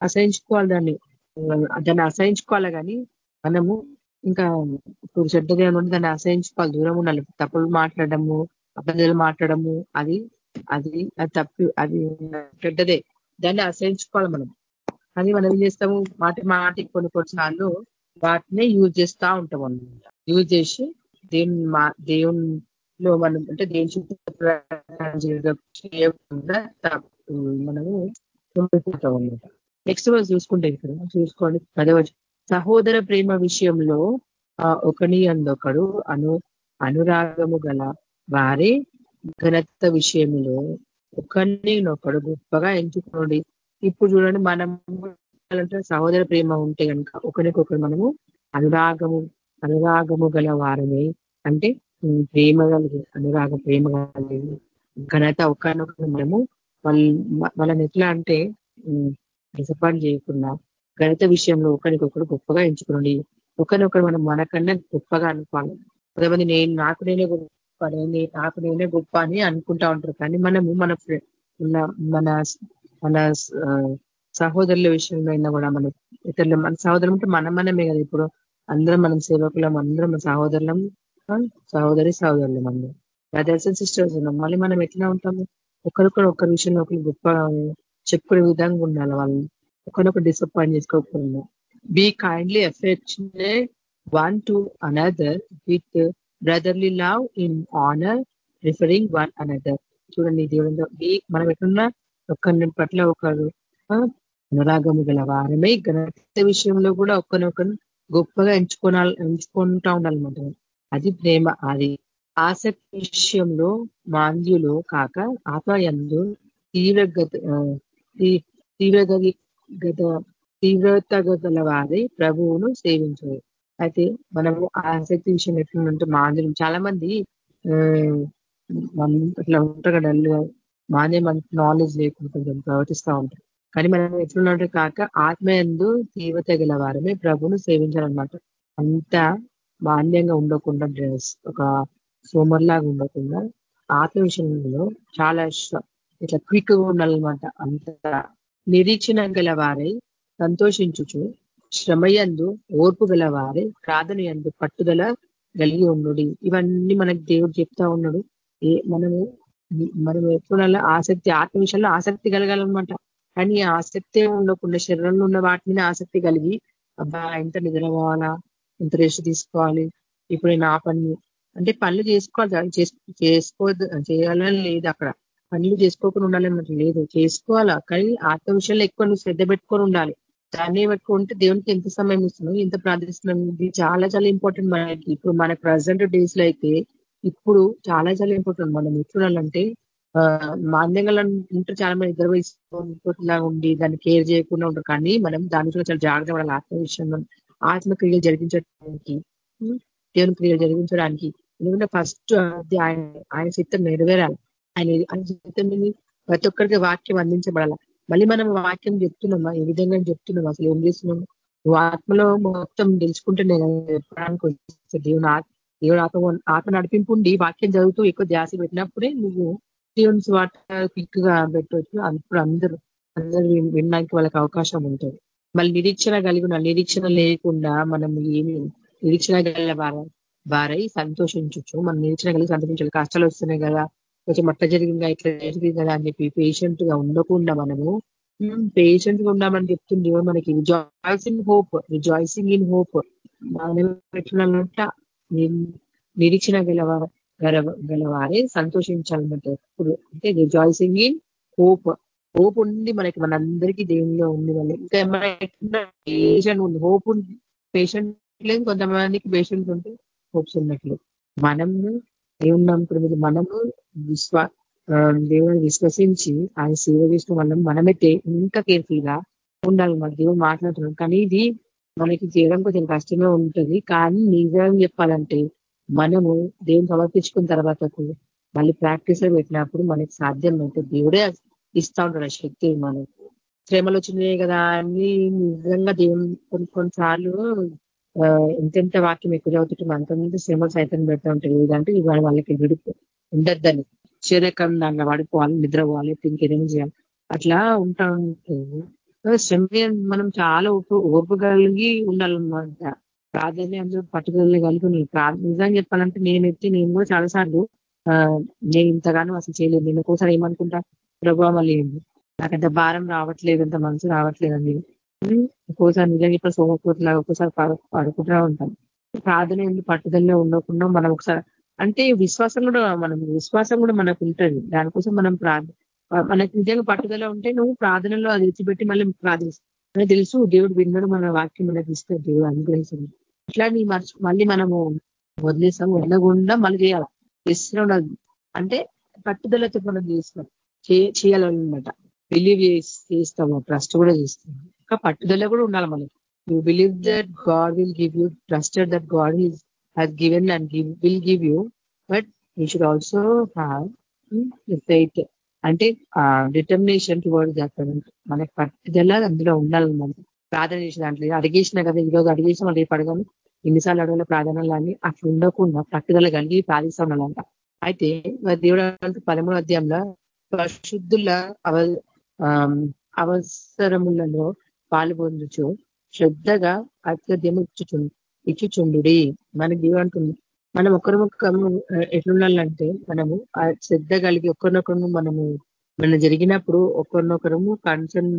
అసహించుకోవాలి దాన్ని. దాన్ని అసహించుకోవాలి కానీ మనము ఇంకా ఇప్పుడు చెడ్డగా ఉంటే దాన్ని అసహించుకోవాలి. దూరం ఉండాలి. తప్పులు మాట్లాడము అబద్ధాలు మాట్లాడము అది అది అది తప్పి అది పెద్దదే. దాన్ని ఆశ్రయించుకోవాలి మనం. కానీ మనం ఏం చేస్తాము? మాటి మాటికి కొన్ని కొన్నిసార్లు వాటినే యూజ్ చేస్తూ ఉంటాం అనమాట యూజ్ చేసి దేవుని మా దేవునిలో మనం అంటే దేవుని చుట్టూ చేయకుండా మనము కోల్పోతాం అనమాట నెక్స్ట్ రోజు చూసుకుంటే ఇక్కడ చూసుకోండి. పదవచ్చు సహోదర ప్రేమ విషయంలో ఒకని అందొకడు అను అనురాగము గల వారి ఘనత విషయంలో ఒకరిని ఒకడు గొప్పగా ఎంచుకోండి ఇప్పుడు చూడండి మనం అంటే సహోదర ప్రేమ ఉంటే కనుక ఒకరికొకరు మనము అనురాగము అనురాగము గల వారమే. అంటే ప్రేమ కలిగి అనురాగ ప్రేమ కలిగి ఘనత ఒకరినొకరు మనము. వాళ్ళని ఎట్లా అంటే డిసపాయింట్ చేయకుండా ఘనత విషయంలో ఒకరికొకరు గొప్పగా ఎంచుకోండి ఒకరినొకరు మనం మనకన్నా గొప్పగా అనుకోవాలి. కొంతమంది నేను నాకు నేనే గొప్ప నాకు నేనే గొప్ప అని అనుకుంటా ఉంటారు. కానీ మనము మన మన మన సహోదరుల విషయంలో అయినా కూడా మన ఇతరులు మన సహోదరం అంటే మన మనమే కదా. ఇప్పుడు అందరం మనం సేవకులం అందరం సహోదరులం సహోదరి సహోదరులం అందరం బ్రదర్స్ అండ్ సిస్టర్స్ ఉన్నాం మళ్ళీ మనం ఎట్లా ఉంటాము? ఒకరికొకరు ఒకరి విషయంలో ఒకరు గొప్ప చెప్పుకునే విధంగా ఉండాలి వాళ్ళని. ఒకరినొకరు డిసప్పాయింట్ చేసుకోకుండా. Be kindly affectionate one to another with brotherly love in honour referring one another చూడండి దేవుడు మనం ఎట్లున్నా ఒకరి పట్ల ఒకరు అనురాగము గల వారమే. ఘనత విషయంలో కూడా ఒకరినొకరు గొప్పగా ఎంచుకోనాలి ఎంచుకుంటా ఉండాలన్నమాట అది ప్రేమ అది ఆసక్తి విషయంలో మాంద్యులు కాక ఆత్మయందు తీవ్ర గత తీవ్ర గత తీవ్రత గల వారి ప్రభువును సేవించారు అయితే మనము ఆసక్తి విషయం ఎట్లుంటే మాంద్యం. చాలా మంది ఇట్లా ఉంటారు కదా మాదే మనకి నాలెడ్జ్ లేకుండా కొంచెం ప్రవర్తిస్తూ ఉంటారు. కానీ మనం ఎట్లున్నట్టు కాక ఆత్మయందు తీవ్రత గల వారమే ప్రభును సేవించాలన్నమాట. అంత మాన్యంగా ఉండకుండా డ్రెస్ ఒక సోమర్లాగా ఉండకుండా ఆత్మ విషయంలో చాలా ఇట్లా క్విక్గా ఉండాలన్నమాట. అంత నిరీక్షణ గల వారై సంతోషించుచు శ్రమయందు ఓర్పు గల వారే ప్రార్థన ఎందు పట్టుదల కలిగి ఉండు ఇవన్నీ మనకు దేవుడు చెప్తా ఉన్నాడు. ఏ మనము మనం ఎప్పుడల్లా ఆసక్తి ఆత్మ విషయంలో ఆసక్తి కలగాలన్నమాట. కానీ ఆసక్తి ఉండకుండా శరీరంలో ఉన్న వాటి మీద ఆసక్తి కలిగి అబ్బా ఎంత నిద్రపోవాలా ఎంత రెస్ట్ తీసుకోవాలి ఇప్పుడు నా పని. అంటే పనులు చేసుకోవాలి చేసుకోవద్దు చేయాలని లేదు అక్కడ. పనులు చేసుకోకుండా ఉండాలన్నట్టు లేదు. చేసుకోవాలా కానీ ఆత్మ విషయంలో ఎక్కువ నువ్వు శ్రద్ధ పెట్టుకొని ఉండాలి. దాన్ని పెట్టుకుంటే దేవునికి ఎంత సమయం ఇస్తున్నాం ఎంత ప్రార్థిస్తున్నాం ఇది చాలా చాలా ఇంపార్టెంట్ మనకి. ఇప్పుడు మన ప్రజెంట్ డేస్లో అయితే ఇప్పుడు చాలా చాలా ఇంపార్టెంట్ మనం ఎట్లుండాలంటే మాంద్యంగా ఉంటే చాలా మంది ఇద్దరు వయసులా ఉండి దాన్ని కేర్ చేయకుండా ఉంటారు. కానీ మనం దాని కూడా చాలా జాగ్రత్త పడాలి ఆత్మ విషయంలో ఆత్మక్రియలు జరిగించడానికి దేవుని క్రియలు జరిగించడానికి. ఎందుకంటే ఫస్ట్ అది ఆయన ఆయన చిత్తం నెరవేరాలి. ఆయన ఆయన చిత్తం ప్రతి ఒక్కరికి వాక్యం అందించబడాలి. మళ్ళీ మనం వాక్యం చెప్తున్నామా? ఏ విధంగా చెప్తున్నాం అసలు ఏం చేస్తున్నాము ఆత్మలో మొత్తం తెలుసుకుంటేనే చెప్పడానికి దేవుని దేవుడు ఆత్మ ఆత్మ నడిపింపు ఉండి వాక్యం చదువుతూ ఎక్కువ ధ్యాస పెట్టినప్పుడే నువ్వు దేవుని స్వాట క్విక్గా పెట్టవచ్చు అప్పుడు అందరూ అందరూ వినడానికి వాళ్ళకి అవకాశం ఉంటుంది. మళ్ళీ నిరీక్షణ కలిగి ఉన్న నిరీక్షణ లేకుండా మనం ఏమి నిరీక్షణ గల వారై సంతోషించచ్చు. మనం నిరీక్షణ కలిగి సంతోషించాలి. కష్టాలు వస్తున్నాయి కదా. కొంచెం మట్ట జరిగిందా ఇట్లా జరిగింది కదా అని చెప్పి పేషెంట్గా ఉండకుండా మనము పేషెంట్గా ఉన్నామని చెప్తుంది మనకి. Rejoicing hope rejoicing in hope ఎట్లా నిరీక్షణ గల గలవారే సంతోషించాలన్నమాట ఎప్పుడు అంటే రిజాయిసింగ్ ఇన్ హోప్ హోప్ ఉంది మనకి మనందరికీ దేవుల్లో ఉంది వాళ్ళు ఇంకా పేషెంట్ ఉంది హోప్ ఉంది పేషెంట్ లేదు కొంతమందికి పేషెంట్ ఉంటే హోప్స్ ఉన్నట్లు. మనము దేవుని నమ్ముకునే మనము విశ్వా దేవుని విశ్వసించి ఆయన సేవ చేసిన వాళ్ళం మనమైతే ఇంకా కేర్ఫుల్గా ఉండాలి. మన దేవుడు మాట్లాడుతున్నాం కానీ ఇది మనకి చేయడం కొంచెం కష్టమే ఉంటుంది. కానీ నిజం చెప్పాలంటే మనము దేవుని సమర్పించుకున్న తర్వాత మళ్ళీ ప్రాక్టీస్ పెట్టినప్పుడు మనకి సాధ్యం అయితే దేవుడే ఇస్తా ఉంటాడు. శక్తి మనం శ్రమలు వచ్చినాయి కదా అని నిజంగా దేవుని కొన్ని కొన్నిసార్లు ఎంతెంత వాక్యం ఎక్కువ చదువుతుంటే అంతమంది శ్రమ సైతం పెడతా ఉంటాయి ఇదంటే ఇవాళ వాళ్ళకి విడుపు ఉండద్దని. చీరకం దాంట్లో పడిపోవాలి నిద్రపోవాలి ఇంకేదేం చేయాలి. అట్లా ఉంటా ఉంటుంది శ్రమ మనం చాలా ఓపు కలిగి ఉండాలన్నమాట. ప్రాధాన్యం పట్టుదల కలిగి నిజంగా చెప్పాలంటే నేనైతే నేను కూడా చాలాసార్లు నేను ఇంతగానో అసలు చేయలేదు. నేను ఒకసారి ఏమనుకుంటా ప్రభావం లేదు నాకంత భారం రావట్లేదు అంత మనసు రావట్లేదు అని ఒక్కోసారి నిజంగా ఇప్పుడు సోమకూరులాగా ఒక్కోసారి పడుకుంటూ ఉంటాం. ప్రార్థన ఎందుకు పట్టుదలలో ఉండకుండా మనం ఒకసారి అంటే విశ్వాసం కూడా మనం విశ్వాసం కూడా మనకు ఉంటుంది. దానికోసం మనం ప్రార్థన మనకి నిజంగా పట్టుదల ఉంటే నువ్వు ప్రార్థనలో అది విడిచిపెట్టి మళ్ళీ ప్రార్థిస్తావు తెలుసు దేవుడు విన్నాడు మన వాక్యం మనకి ఇస్తాడు దేవుడు అనుగ్రహించండి ఇట్లా నీ మళ్ళీ మనము వదిలేసాం వదలకుండా మళ్ళీ చేయాలి. చేస్తున్నాం అంటే పట్టుదలతో మనం చేస్తాం. చేయాలన్నమాట. బిలీవ్ చేస్తాము ట్రస్ట్ కూడా చేస్తాం. పట్టుదల కూడా ఉండాలి మనకి you believe that God will give you trusted that God he's has given and will give you but you should also have faith అంటే డిటర్మినేషన్ టువర్డ్ దట్ మనకి పట్టుదల అందులో ఉండాలన్నమాట ప్రార్థన చేసిన దాంట్లో అడిగేసిన కదా ఈరోజు అడిగేసిన వాళ్ళు రేపు అడగాను ఎన్నిసార్లు అడగల ప్రార్థనలు అని అట్లా ఉండకుండా పట్టుదల కలిగి ప్రార్థిస్తా ఉండాలంట. అయితే దేవుడు పదమూడు అధ్యాయంలో పరిశుద్ధుల అవ అవసరములలో పాలు పొందుచు శ్రద్ధగా అత్యధ్యము ఇచ్చుచు ఇచ్చుచుండుడి. మనకి ఏమంటుంది? అంటుంది మనం ఒకరికొకరు ఎట్లుండాలంటే మనము శ్రద్ధ కలిగి ఒకరినొకరు మనము మన జరిగినప్పుడు ఒకరినొకరము కన్సర్న్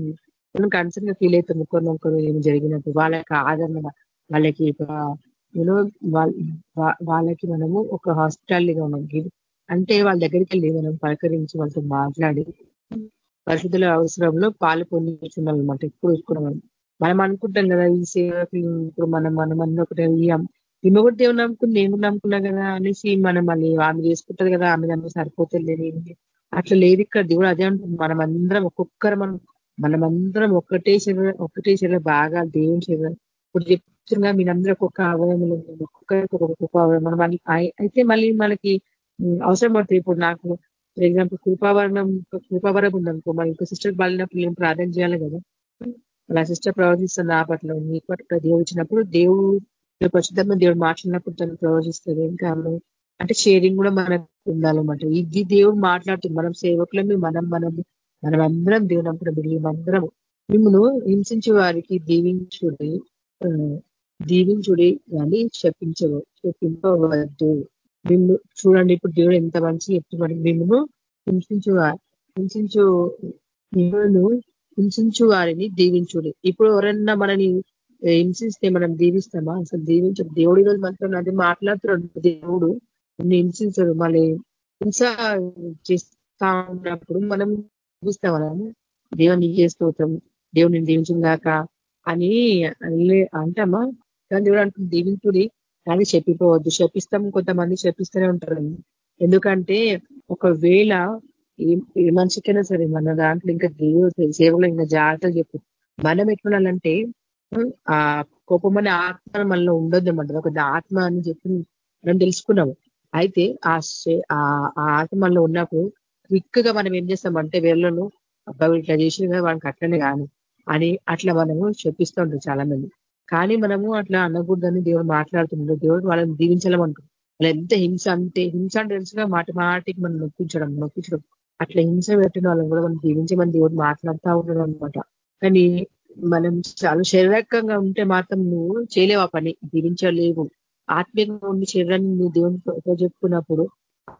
మనం కన్సర్న్గా ఫీల్ అవుతాం ఒకరినొకరు ఏమి జరిగినప్పుడు. వాళ్ళకి ఆదరణ వాళ్ళకి యూనో వాళ్ళకి మనము ఒక హాస్పిటాలిటీగా ఉన్నాం. అంటే వాళ్ళ దగ్గరికి వెళ్ళి మనం పలకరించి వాళ్ళతో మాట్లాడి పరిశుద్ధుల అవసరంలో పాలు పొందుతున్నాం ఎప్పుడు ఇప్పుడు మనం. అనుకుంటాం కదా ఈ సేవకులు ఇప్పుడు మనం మనం అన్న ఒకటి ఈమె కూడా దేవుని నమ్ముకుని నేను నమ్ముకున్నా కదా అనేసి మనం మళ్ళీ ఆమె చేసుకుంటది కదా ఆమె దాన్ని సరిపోతుంది అట్లా లేదు ఇక్కడ దేవుడు అదే ఉంటుంది మనం అందరం ఒక్కొక్కరు మనం మనమందరం ఒక్కటే శరీరం ఒక్కటే శరీరం బాగా దేవుని శరీరం. ఇప్పుడు చెప్తున్నా మీరందరూ ఒక్కొక్క అవయములు ఒక్కొక్కరికి ఒక్కొక్క అవయవం అయితే మళ్ళీ మనకి అవసరం పడుతుంది. ఇప్పుడు నాకు ఫర్ ఎగ్జాంపుల్ కృపావరణం కృపావరం ఉందనుకో మరి ఇంకో సిస్టర్ బాలినప్పుడు నేను ప్రార్థన చేయాలి కదా అలా సిస్టర్ ప్రవర్తిస్తుంది ఆ పట్ల నీ పట్ల దేవుడు ఇచ్చినప్పుడు దేవుడు ప్రస్తుతం దేవుడు మాట్లాడినప్పుడు తను ప్రవర్తిస్తుంది ఇంకా అంటే షేరింగ్ కూడా మనకు ఉండాలన్నమాట ఇది దేవుడు మాట్లాడుతుంది మనం సేవకులమే మనం మనం మనం అందరం దేవుడు అందరం మిమ్మల్ని హింసించే వారికి దీవించుడి దీవించుడి కానీ చెప్పించవు చెప్పింపవద్దు మిమ్ము చూడండి ఇప్పుడు దేవుడు ఎంత మంచి చెప్తున్నాడు. మిమ్మల్ని హింసించు హింసించు మిమ్మల్ని హింసించు వారిని దీవించుడి. ఇప్పుడు ఎవరన్నా మనని హింసిస్తే మనం దీవిస్తామా? అసలు దీవించడు దేవుడి రోజు మనతో అది మాట్లాడుతున్నాడు. దేవుడు హింసించడు. మళ్ళీ హింస చేస్తా ఉన్నప్పుడు మనం చూస్తాం మనము దేవుని చేస్తూతాం దేవుడిని దీవించిందాక అని అంటామా? కానీ దేవుడు అంటుంది దీవించుడి. కానీ చెప్పిపోవద్దు. చెప్పిస్తాం కొంతమంది చెప్పిస్తూనే ఉంటారు ఎందుకంటే ఒకవేళ ఏ మనిషికైనా సరే మన దాంట్లో ఇంకా దేవుడు సేవలో ఇంకా జాగ్రత్తగా చెప్పు. మనం ఎట్లుండాలంటే ఆ కోపం అనే ఆత్మ మనలో ఉండొద్దు అన్నమాట ఒక ఆత్మ అని చెప్పి మనం తెలుసుకున్నాము. అయితే ఆ ఆత్మ మనలో ఉన్నప్పుడు క్విక్గా మనం ఏం చేస్తామంటే వీళ్ళను అబ్బాయి ఇట్లా చేసిన వాడికి అట్లనే కాను అని అట్లా మనము చెప్పిస్తూ ఉంటారు చాలా మంది కానీ మనము అట్లా అనకూడదని దేవుడు మాట్లాడుతున్నాడు దేవుడు వాళ్ళని దీవించలేమంటారు వాళ్ళు ఎంత హింస అంటే హింస అంటే తెలుసుగా మాటి మాటికి మనం నొప్పించడం నొప్పించడం అట్లా హింస పెట్టిన వాళ్ళని కూడా మనం దీవించమని దేవుడు మాట్లాడుతూ ఉన్నాడు అనమాట కానీ మనం చాలా శరీరకంగా ఉంటే మాత్రం నువ్వు చేయలేవు ఆ పని దీవించలేవు. ఆత్మీయంగా ఉండి శరీరాన్ని నువ్వు దేవునితో చెప్పుకున్నప్పుడు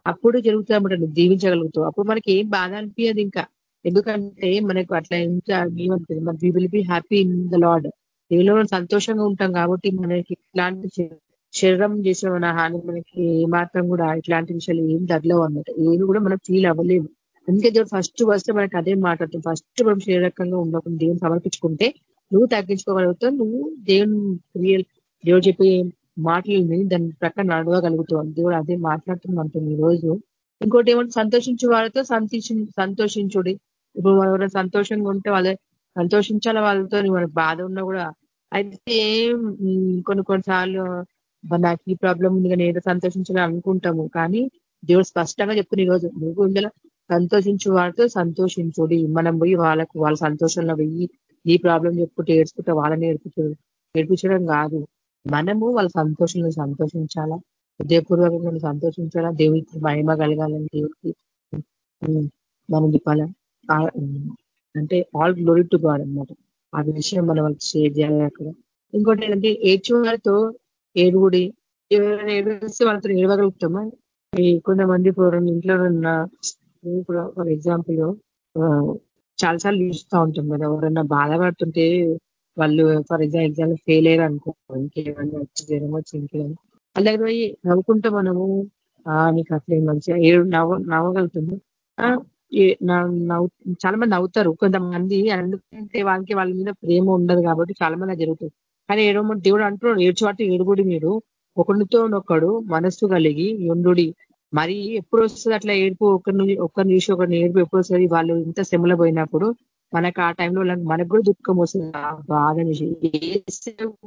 అప్పుడు జరుగుతామట నువ్వు దీవించగలుగుతావు. అప్పుడు మనకి ఏం బాధ అనిపించదు ఇంకా. ఎందుకంటే మనకు అట్లా ఎంత ఏమంటుంది మన we will be happy in the Lord దేవులో సంతోషంగా ఉంటాం కాబట్టి మనకి ఇట్లాంటి శరీరం చేసిన హాని మనకి మాత్రం కూడా ఇట్లాంటి విషయాలు ఏం తగ్గలేవు అన్నమాట. ఏమి కూడా మనం ఫీల్ అవ్వలేము. అందుకే దేవుడు ఫస్ట్ వస్తే మనకి అదే మాట్లాడుతుంది ఫస్ట్ మనం శరీరకంగా ఉండకుండా దేవుని సమర్పించుకుంటే నువ్వు తగ్గించుకోగలుగుతావు నువ్వు దేవుని క్రియలు దేవుడు చెప్పే మాటలని దాని ప్రక్కన నడవగలుగుతావు. దేవుడు అదే మాట్లాడుతున్నాం అంటుంది ఈ రోజు. ఇంకోటి ఏమంటే సంతోషించే వాళ్ళతో సంతోషి సంతోషించుడి. ఇప్పుడు మనం సంతోషంగా ఉంటే వాళ్ళ సంతోషించాల వాళ్ళతో మనకు బాధ ఉన్నా కూడా అయితే కొన్ని కొన్నిసార్లు నాకు ఈ ప్రాబ్లం ఉంది కానీ ఏదో సంతోషించాలని అనుకుంటాము. కానీ దేవుడు స్పష్టంగా చెప్తున్న ఈరోజు నువ్వు ఇందులో సంతోషించు వాళ్ళతో సంతోషించుడి. మనం పోయి వాళ్ళకు వాళ్ళ సంతోషంలో పోయి ఈ ప్రాబ్లం చెప్పుకుంటే ఏడ్చుకుంటే వాళ్ళని ఏడిపించడం ఏడిపించడం కాదు. మనము వాళ్ళ సంతోషంలో సంతోషించాలా? హృదయపూర్వకంగా సంతోషించాలా? దేవుడికి మహిమ కలగాలని దేవుడికి మనం చెప్పాలా? అంటే ఆల్ గ్లోరీ టు గాడ్ అనమాట ఆ విషయం మనం వాళ్ళకి షేర్ చేయాలి అక్కడ. ఇంకోటి ఏంటంటే ఏడ్చువారితో ఏడుగుడి ఎవరైనా ఏడిస్తే వాళ్ళతో ఏడవగలుగుతామా? కొంతమంది ఇప్పుడు ఇంట్లో ఉన్న ఇప్పుడు ఫర్ ఎగ్జాంపుల్ చాలాసార్లు చూస్తూ ఉంటాం కదా. ఎవరన్నా బాధపడుతుంటే వాళ్ళు ఫర్ ఎగ్జాంపుల్ ఎగ్జామ్ ఫెయిల్ అయ్యారు అనుకో ఇంకేమన్నా వచ్చి జ్వరం వచ్చి ఇంకేమన్నా వాళ్ళ దగ్గర పోయి నవ్వుకుంటా మనము నీకు అట్లే మంచిగా ఏడు నవ్వ నవ్వగలుగుతుంది చాలా మంది నవ్వుతారు. కొంతమంది ఎందుకంటే వాళ్ళకి వాళ్ళ మీద ప్రేమ ఉండదు కాబట్టి చాలా మంది జరుగుతుంది. కానీ ఏడో దేవుడు అంటున్నాడు ఏడ్చువాటి ఏడుగుడి మీరు. ఒకరితో ఒకడు మనస్సు కలిగి ఉండుడి. మరి ఎప్పుడు వస్తుంది అట్లా ఏడుపు? ఒకరిని ఒకరిని చూసి ఒకరిని ఏడుపు ఎప్పుడు వస్తుంది? వాళ్ళు ఇంత శ్రమలో పోయినప్పుడు మనకు ఆ టైంలో మనకు కూడా దుఃఖం వస్తుంది. బాధ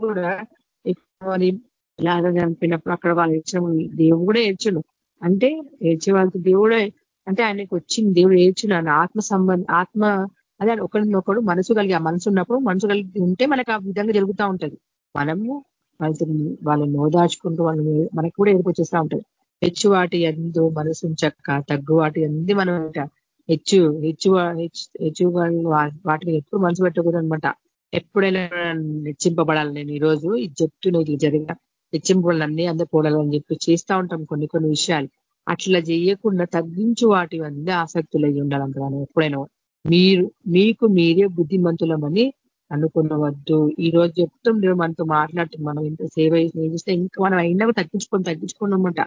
కూడా మరి చనిపోయినప్పుడు అక్కడ వాళ్ళు ఏడ్చడం దేవుడు కూడా ఏడ్చడు. అంటే ఏడ్చే వాళ్ళకి దేవుడే అంటే ఆయనకు వచ్చింది దేవుడు ఏడ్చున్నాను ఆత్మ సంబంధ ఆత్మ అదే ఒకరినొకడు మనసు కలిగి ఆ మనసు ఉన్నప్పుడు మనసు కలిగి ఉంటే మనకు ఆ విధంగా జరుగుతూ ఉంటది. మనము వాళ్ళతో వాళ్ళని ఓదార్చుకుంటూ వాళ్ళని మనకు కూడా ఏడుపు ఉంటది. హెచ్చు వాటి ఎందు మనసు చక్క తగ్గు వాటి ఎందు మనం హెచ్చు హెచ్చు హెచ్చు వాటిని ఎప్పుడు మనసు పెట్టకూడదు అనమాట ఎప్పుడైనా హెచ్చింపబడాలి నేను ఈరోజు. ఇది చెప్తున్నా ఇది జరిగిన హెచ్చింపులన్నీ అందరు పోడాలని చెప్పి చేస్తూ ఉంటాం కొన్ని కొన్ని విషయాలు. అట్లా చేయకుండా తగ్గించు వాటి అందే ఆసక్తులు అయ్యి ఉండాలంట మనం ఎప్పుడైనా. మీరు మీకు మీరే బుద్ధిమంతులమని అనుకున్నవద్దు ఈ రోజు చెప్తాం లేవు మనతో మాట్లాడుతుంది మనం ఇంత సేవ చేస్తే ఇంకా మనం అయినా తగ్గించుకొని తగ్గించుకున్నామంట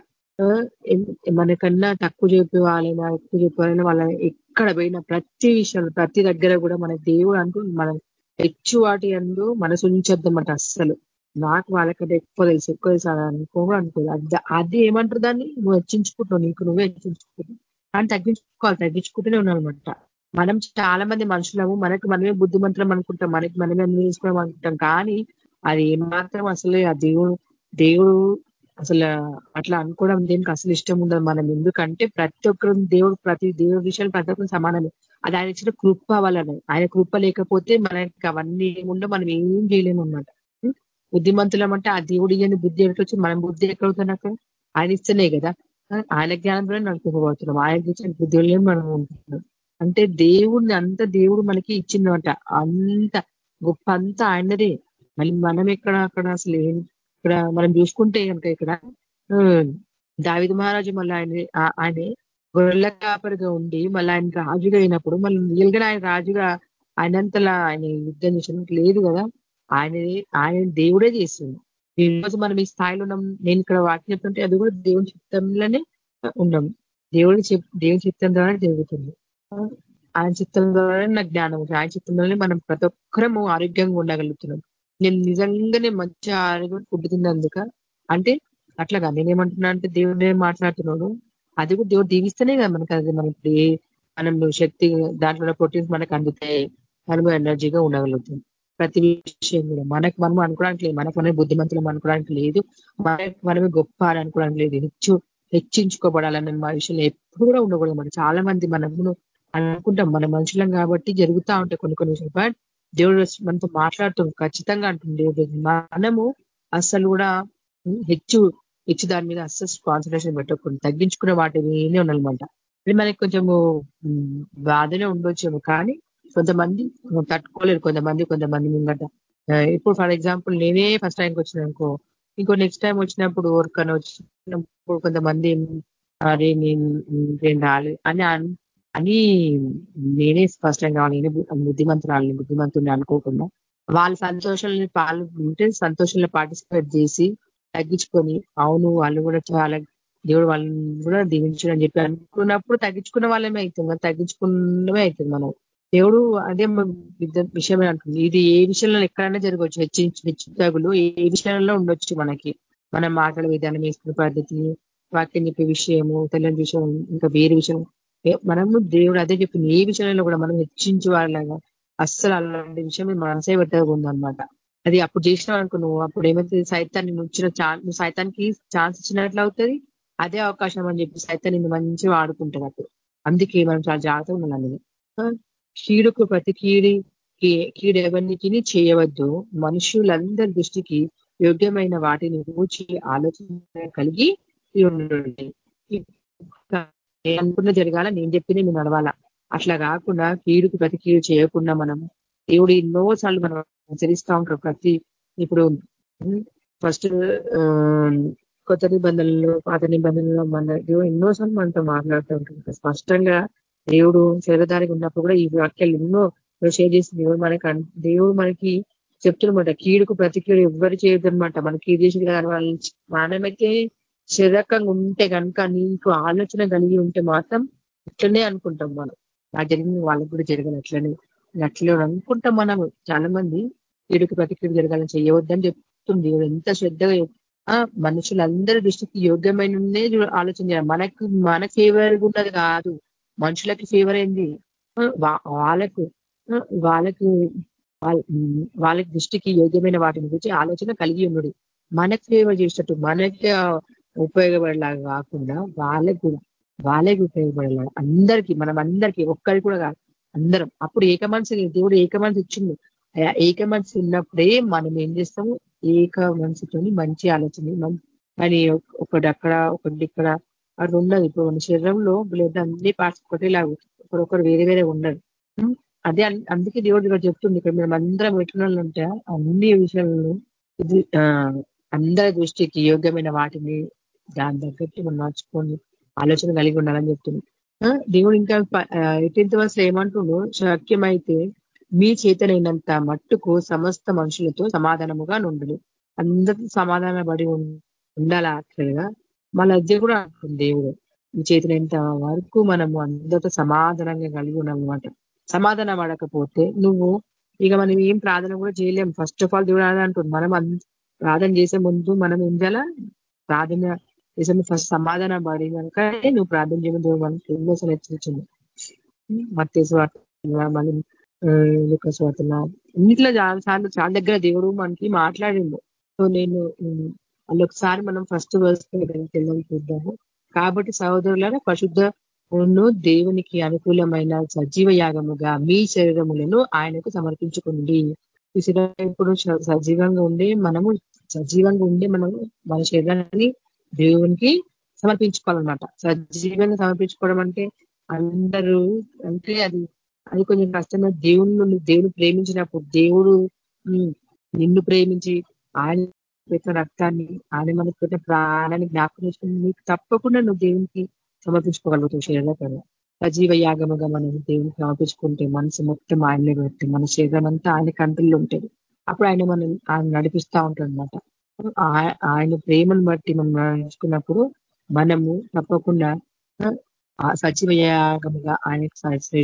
మనకన్నా తక్కువ చెప్పే వాళ్ళైనా ఎక్కువ చెప్పే వాళ్ళ ఎక్కడ పోయినా ప్రతి విషయంలో ప్రతి దగ్గర కూడా మన దేవుడు అంటూ మనం హెచ్చు వాటి అందు మనసు ఉంచొద్దన్నమాట అస్సలు. నాకు వాళ్ళకంటే ఎక్కువ తెలుసు ఎక్కువ తెలుసు అనుకో అనుకోదు అది ఏమంటారు దాన్ని? నువ్వు హెచ్చించుకుంటావు నీకు నువ్వే హెచ్చించుకుంటావు కానీ తగ్గించుకోవాలి తగ్గించుకుంటూనే ఉన్నానమాట మనం చాలా మంది మనుషులము మనకు మనమే బుద్ధిమంతులం అనుకుంటాం మనకి మనమే అన్వేషించుకోవడం అనుకుంటాం. కానీ అది ఏమాత్రం అసలు ఆ దేవుడు దేవుడు అసలు అట్లా అనుకోవడం దేనికి అసలు ఇష్టం ఉండదు. మనం ఎందుకంటే ప్రతి ఒక్కరు దేవుడు ప్రతి దేవుడి విషయాలు ప్రతి ఒక్కరు సమానమే. అది ఆయన ఇచ్చిన కృప వలన ఆయన కృప లేకపోతే మనకి అవన్నీ ఏముండో మనం ఏం చేయలేము అనమాట బుద్ధిమంతులం అంటే ఆ దేవుడు ఇయ్యని బుద్ధి ఎక్కడొచ్చి మనం బుద్ధి ఎక్కడవుతాను నాకు ఆయన ఇస్తేనే కదా. ఆయన జ్ఞానంలో నడుపుకోబోతున్నాం ఆయన ఇచ్చిన బుద్ధిలో మనం ఉంటున్నాం. అంటే దేవుడిని అంత దేవుడు మనకి ఇచ్చిందంట. అంత గొప్ప అంతా ఆయనదే. మళ్ళీ మనం ఎక్కడ అక్కడ అసలు ఇక్కడ మనం చూసుకుంటే కనుక ఇక్కడ దావిద మహారాజు మళ్ళీ ఆయన ఆయన గొర్రెల కాపరిగా ఉండి మళ్ళీ ఆయన రాజుగా అయినప్పుడు మళ్ళీ రియల్ ఆయన రాజుగా ఆయనంతలా ఆయన యుద్ధం చేసినట్టు లేదు కదా. ఆయన ఆయన దేవుడే చేస్తుంది ఈరోజు రోజు మనం ఈ స్థాయిలో ఉన్నాం నేను ఇక్కడ వాక్యం చెప్తుంటే అది కూడా దేవుని చిత్తంలోనే ఉన్నాం. దేవుడి దేవుని చిత్తం ద్వారా జరుగుతుంది. ఆయన చిత్తం ద్వారా నాకు జ్ఞానం ఆయన చిత్తంలోనే మనం ప్రతి ఒక్కరము ఆరోగ్యంగా ఉండగలుగుతున్నాం. నేను నిజంగానే మంచి ఆరోగ్యం ఫుడ్ తిన్నందుక అంటే అట్లాగా నేనేమంటున్నా అంటే దేవుడే మాట్లాడుతున్నాడు అది కూడా దేవుడు దీవిస్తేనే కదా మనకి అది మనం ఇప్పుడు మనం శక్తి దాంట్లో ప్రోటీన్స్ మనకు అందుతాయి మనము ఎనర్జీగా ఉండగలుగుతుంది ప్రతి విషయం కూడా. మనకు మనం అనుకోవడానికి లేదు. మనకు మనమే బుద్ధిమంతులం అనుకోవడానికి లేదు. మనకు మనమే గొప్ప అని అనుకోవడానికి లేదు. హెచ్చు హెచ్చించుకోబడాలని మా విషయంలో ఎప్పుడు కూడా ఉండకూడదు మనం. చాలా మంది మనము అనుకుంటాం. మన మనుషులం కాబట్టి జరుగుతూ ఉంటాయి కొన్ని కొన్ని విషయాలు. బట్ దేవుడు మనతో మాట్లాడుతాం ఖచ్చితంగా అంటుంది. మనము అసలు కూడా హెచ్చు హెచ్చు దాని మీద అస్సలు కాన్సన్ట్రేషన్ పెట్టకూడదు. తగ్గించుకునే వాటిని ఉండాలన్నమాట. మనకి కొంచెము బాధనే ఉండొచ్చేమో. కానీ కొంతమంది తట్టుకోలేరు కొంతమంది కొంతమంది ముంగట. ఇప్పుడు ఫర్ ఎగ్జాంపుల్ నేనే ఫస్ట్ టైంకి వచ్చిన అనుకో ఇంకో నెక్స్ట్ టైం వచ్చినప్పుడు ఎవరికైనా వచ్చినప్పుడు కొంతమంది అరే నేను నేను రాలేదు అని అని నేనే ఫస్ట్ టైం కావాలి నేనే బుద్ధిమంతురాలని బుద్ధిమంతుని అనుకోకుండా వాళ్ళ సంతోషాలని పాలు ఉంటే సంతోషంలో పార్టిసిపేట్ చేసి తగ్గించుకొని అవును వాళ్ళు కూడా చాలా దేవుడు వాళ్ళని కూడా దీవించడం చెప్పి అనుకున్నప్పుడు తగ్గించుకున్న వాళ్ళమే అవుతుంది తగ్గించుకున్నమే అవుతుంది మనం. దేవుడు అదే విషయమే అంటుంది. ఇది ఏ విషయంలో ఎక్కడైనా జరగవచ్చు. హెచ్చించి హెచ్చుతగులు ఏ విషయంలో ఉండొచ్చు మనకి. మనం మాటల విధానం వేసుకునే పద్ధతి వాక్యం చెప్పే విషయము తెలియని విషయం ఇంకా వేరే విషయం. మనము దేవుడు అదే చెప్పింది. ఏ విషయంలో కూడా మనం హెచ్చించే వాళ్ళగా అస్సలు అలాంటి విషయం మనసే పెట్టకుందనమాట అది అప్పుడు చేసినావు అనుకో నువ్వు అప్పుడు ఏమైతే సైతాన్ని నుంచిన ఇచ్చిన నువ్వు సైతానికి ఛాన్స్ ఇచ్చినట్లు అవుతుంది అదే అవకాశం అని చెప్పి సైతాన్ని మంచిగా వాడుకుంటారు అప్పుడు అందుకే మనం చాలా జాగ్రత్తగా ఉండాలి కీడుకు ప్రతి కీడి కీడు ఎవరికి చేయవద్దు. మనుషులందరి దృష్టికి యోగ్యమైన వాటిని ఊచి ఆలోచన కలిగి ఉండండి. అనుకున్న జరగాల నేను చెప్పింది నువ్వు నడవాలా. అట్లా కాకుండా కీడుకు ప్రతి కీడు చేయకుండా మనం దేవుడు ఎన్నో సార్లు మనం ఆచరిస్తూ ఉంటాం ప్రతి ఇప్పుడు ఫస్ట్ కొత్త నిబంధనలు పాత నిబంధనలు మన దేవుడు ఎన్నోసార్లు మనతో మాట్లాడుతూ ఉంటాం స్పష్టంగా దేవుడు శరీరధారికి ఉన్నప్పుడు కూడా ఈ వాక్యాలు ఎన్నో షేర్ చేసి దేవుడు మనకి దేవుడు మనకి చెప్తున్నమాట. కీడుకు ప్రతి కీడు ఎవ్వరు చేయొద్దనమాట మన కీడు చేసి మనమైతే శరీరకంగా ఉంటే కనుక నీకు ఆలోచన కలిగి ఉంటే మాత్రం అట్లనే అనుకుంటాం మనం. ఆ జరిగింది వాళ్ళకు కూడా జరగాలి అట్లనే. అట్లే అనుకుంటాం మనం. చాలా మంది కీడుకు ప్రతి కీడు జరగాలని చేయవద్దని చెప్తుంది. ఎంత శ్రద్ధగా మనుషులందరి దృష్టికి యోగ్యమైన ఆలోచన చేయాలి. మనకు మన ఉన్నది కాదు. మనుషులకి ఫీవర్ అయింది. వాళ్ళకు వాళ్ళకు వాళ్ళకి దృష్టికి యోగ్యమైన వాటిని గురించి ఆలోచన కలిగి ఉన్నాడు మనకు ఫేవర్ చేసేటట్టు మనకి ఉపయోగపడేలాగా కాకుండా వాళ్ళకు వాళ్ళకి ఉపయోగపడేలాగా అందరికీ మనం అందరికీ ఒక్కరికి కూడా కాదు అందరం. అప్పుడు ఏక మనసు దేవుడు ఏక మనసు ఇచ్చిండు. ఏక మనసు ఉన్నప్పుడే మనం ఏం చేస్తాము? ఏక మనసుతోని మంచి ఆలోచన కానీ ఒకటి అక్కడ ఒకటి ఇక్కడ అది ఉండదు ఇప్పుడు మన శరీరంలో బ్లడ్ అన్ని పార్ట్స్ ఒకటేలాగా ఒకరొకరు వేరే వేరే ఉండదు అదే అందుకే దేవుడు ఇక్కడ చెప్తుంది. ఇక్కడ మేము అందరం ఎట్లున్న ఉంటే అన్ని విషయాలను ఇది అందరి దృష్టికి యోగ్యమైన వాటిని దాని తగ్గట్టు మనం మార్చుకొని ఆలోచన కలిగి ఉండాలని చెప్తుంది. దేవుడు ఇంకా ఎయిటీన్త్ వర్స్ ఏమంటుండో శక్యమైతే మీ చేతనైనంత మట్టుకు సమస్త మనుషులతో సమాధానముగా నుండు అందరితో సమాధాన పడి ఉండాలా అట్లుగా మన లజ్జ కూడా అంటుంది దేవుడు. మీ చేతులంత వరకు మనము అందరితో సమాధానంగా కలిగి ఉన్నామన్నమాట. సమాధానం పడకపోతే నువ్వు ఇక మనం ఏం ప్రార్థన కూడా చేయలేము ఫస్ట్ ఆఫ్ ఆల్ దేవుడు అంటుంది మనం ప్రార్థన చేసే ముందు మనం ఏం చేయాలా? ప్రార్థన చేసే ఫస్ట్ సమాధానం పడి కనుక నువ్వు ప్రార్థన చేయడం మనకి ఎన్నోసార్లు హెచ్చరించింది మత్తేసు మళ్ళీ స్వార్థన అన్నిట్లో చాలా సార్లు చాలా దగ్గర దేవుడు మనకి మాట్లాడిండు. సో నేను వాళ్ళు ఒకసారి మనం ఫస్ట్ వర్స్ వెళ్ళాలి చూద్దాము. కాబట్టి సహోదరులను పరిశుద్ధ దేవునికి అనుకూలమైన సజీవ యాగముగా మీ శరీరములను ఆయనకు సమర్పించుకోండి ఈ శరీరం ఇప్పుడు సజీవంగా ఉండి మనము సజీవంగా ఉండే మనము మన శరీరాన్ని దేవునికి సమర్పించుకోవాలన్నమాట. సజీవంగా సమర్పించుకోవడం అంటే అందరూ అంటే అది అది కొంచెం కష్టమే. దేవుని దేవుని ప్రేమించినప్పుడు దేవుడు నిన్ను ప్రేమించి ఆయన పెట్టిన రక్తాన్ని ఆయన మనకు పెట్టిన ప్రాణాన్ని జ్ఞాపకం చేసుకుని నీకు తప్పకుండా నువ్వు దేవునికి సమర్పించుకోగలుగుతావు శరీరం సజీవ యాగముగా మనం దేవునికి సమర్పించుకుంటే మనసు మొత్తం ఆయనలో పెట్టి మన శరీరం అంతా ఆయన కంట్రోల్లో ఉంటుంది. అప్పుడు ఆయన మనం ఆయన నడిపిస్తూ ఉంటాడు అనమాట ఆయన ప్రేమను బట్టి మనం నడుచుకున్నప్పుడు మనము తప్పకుండా సజీవ యాగముగా ఆయన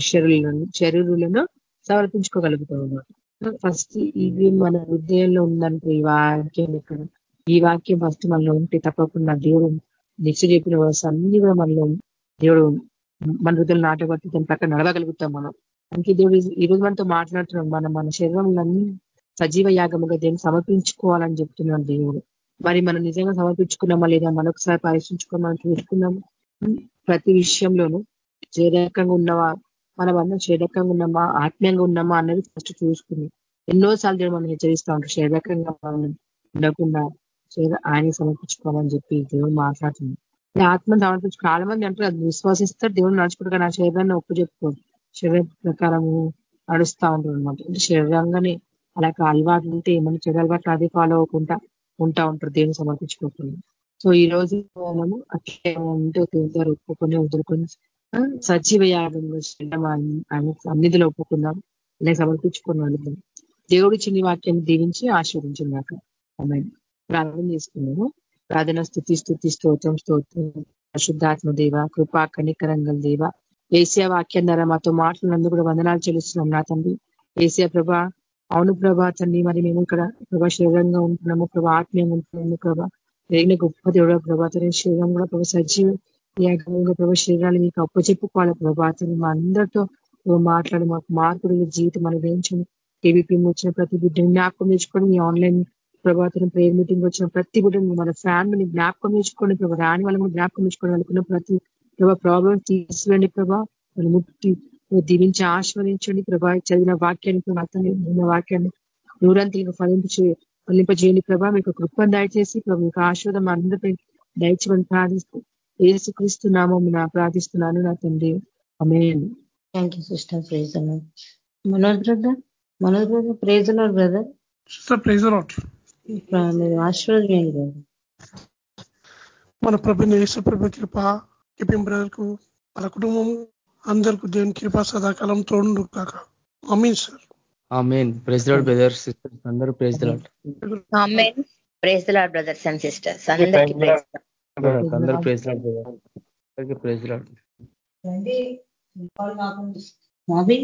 శరీరులను శరీరులను సమర్పించుకోగలుగుతాం అనమాట ఫస్ట్ ఇది మన హృదయంలో ఉందంటే ఈ వాక్యం ఇక్కడ. ఈ వాక్యం ఫస్ట్ మనలో ఉంటే తప్పకుండా దేవుడు నిశ్చయ చెప్పిన వర్స్ అన్ని కూడా మనలో దేవుడు మన హృదయం నాటబట్టి దాని ప్రక్క నడవగలుగుతాం మనం. అందుకే దేవుడు ఈ రోజు మనతో మాట్లాడుతున్నాం మనం మన శరీరంలన్నీ సజీవ యాగముగా దేవుని సమర్పించుకోవాలని చెప్తున్నాడు దేవుడు. మరి మనం నిజంగా సమర్పించుకున్నామా లేదా మనొకసారి పరీక్షించుకోమని చూసుకున్నాము ప్రతి విషయంలోనూ ఏ ఉన్నవా మనం అందరం శరీరకంగా ఉన్నామా? ఆత్మీయంగా ఉన్నామా? అన్నది ఫస్ట్ చూసుకుని ఎన్నోసార్లు దేవుడు మనం హెచ్చరిస్తూ ఉంటారు శరీరకంగా మనం ఉండకుండా ఆయన సమర్పించుకోవాలని చెప్పి దేవుడు మాట్లాడుతుంది. ఆత్మను సమర్పించు చాలా మంది అంటారు. అది విశ్వాసిస్తారు దేవుడు నడుచుకుంటారు నా శరీరాన్ని ఒప్పు చెప్పుకోరు శరీర ప్రకారము నడుస్తూ ఉంటారు అనమాట అంటే శరీరంగానే అలా అలవాటు ఉంటే మన చెడు అలవాట్లు అది ఫాలో అవ్వకుండా ఉంటా ఉంటారు దేవుని సమర్పించుకోకుండా. సో ఈ రోజు మనము అట్లే ఉంటే దేవుని ఒప్పుకొని వదులుకొని సజీవ యాగంలో ఆయన సన్నిధిలో ఒప్పుకున్నాం. ఇలా సమర్పించుకున్నాను దేవుడు చిన్ని వాక్యాన్ని దీవించి ఆశీర్వించినాక ఆమె ప్రార్థన చేసుకున్నాము ప్రార్థన స్థుతి స్థుతి స్తోత్రం స్తోత్రం. అశుద్ధాత్మ దేవ కృపా కనికరంగల్ దేవ. ఏసియా వాక్యం ద్వారా మాతో మాట్లాడినందుకు కూడా వందనాలు చెల్లిస్తున్నాం నా తండ్రి. ఏసియా ప్రభా అవును ప్రభా తండ్రి మరి మేము ఇక్కడ ప్రభా శరీరంగా ఉంటున్నాము ప్రభా ఆత్మీయంగా ఉంటున్నాము ప్రభా. జరిగిన గొప్ప దేవుడు ప్రభాతని శరీరం కూడా ప్రభా సజీవ. ఏకంగా ప్రభా శరీరాలు మీకు అప్పచెప్పుకోవాలి ప్రభాతం మా అందరితో మాట్లాడి మాకు మార్పుడు జీవితం అనుభవించండి కేవీపీ వచ్చిన ప్రతి బిడ్డను జ్ఞాపకం తెచ్చుకొని మీ ఆన్లైన్ ప్రభాతం ప్రేయర్ మీటింగ్ వచ్చిన ప్రతి బిడ్డను మన ఫ్యామిలీని జ్ఞాపకం తెచ్చుకోండి ప్రభా రాని వాళ్ళని జ్ఞాపకం తెచ్చుకోండి అనుకున్న ప్రతి ప్రభా ప్రాబ్లమ్స్ తీసివేయండి ప్రభా. ముట్టి దీవించి ఆస్వాదించండి ప్రభా. చదివిన వాక్యాన్ని అర్థం వాక్యాన్ని నూరంతులకు ఫలింపు ఫలింపజేయండి ప్రభా. మీకు కృపను దయచేసి ప్రభు మీకు ఆశీర్వాదం అందరిపై దయచేమని ప్రార్థిస్తూ ఏసుక్రీస్తు నామం నా ప్రార్థిస్తున్నాను నా తండ్రి. Amen thank you sister praise Manoj brother Manoj brother praise brother praise ఆశీర్వాదం మన ప్రభుని యేసు ప్రభు కృప కిపిం బ్రదర్కు మన కుటుంబం అందరికి దేవుని కృప సదాకాలం తోడు కాక amen sir amen. Praise Lord brother sisters అందరూ praise Lord amen praise Lord brothers and sisters అందరికీ ప్రైజ్ అందరూ ప్రైజ్ లాడ్ ప్రైజ్ లాడ్ మావి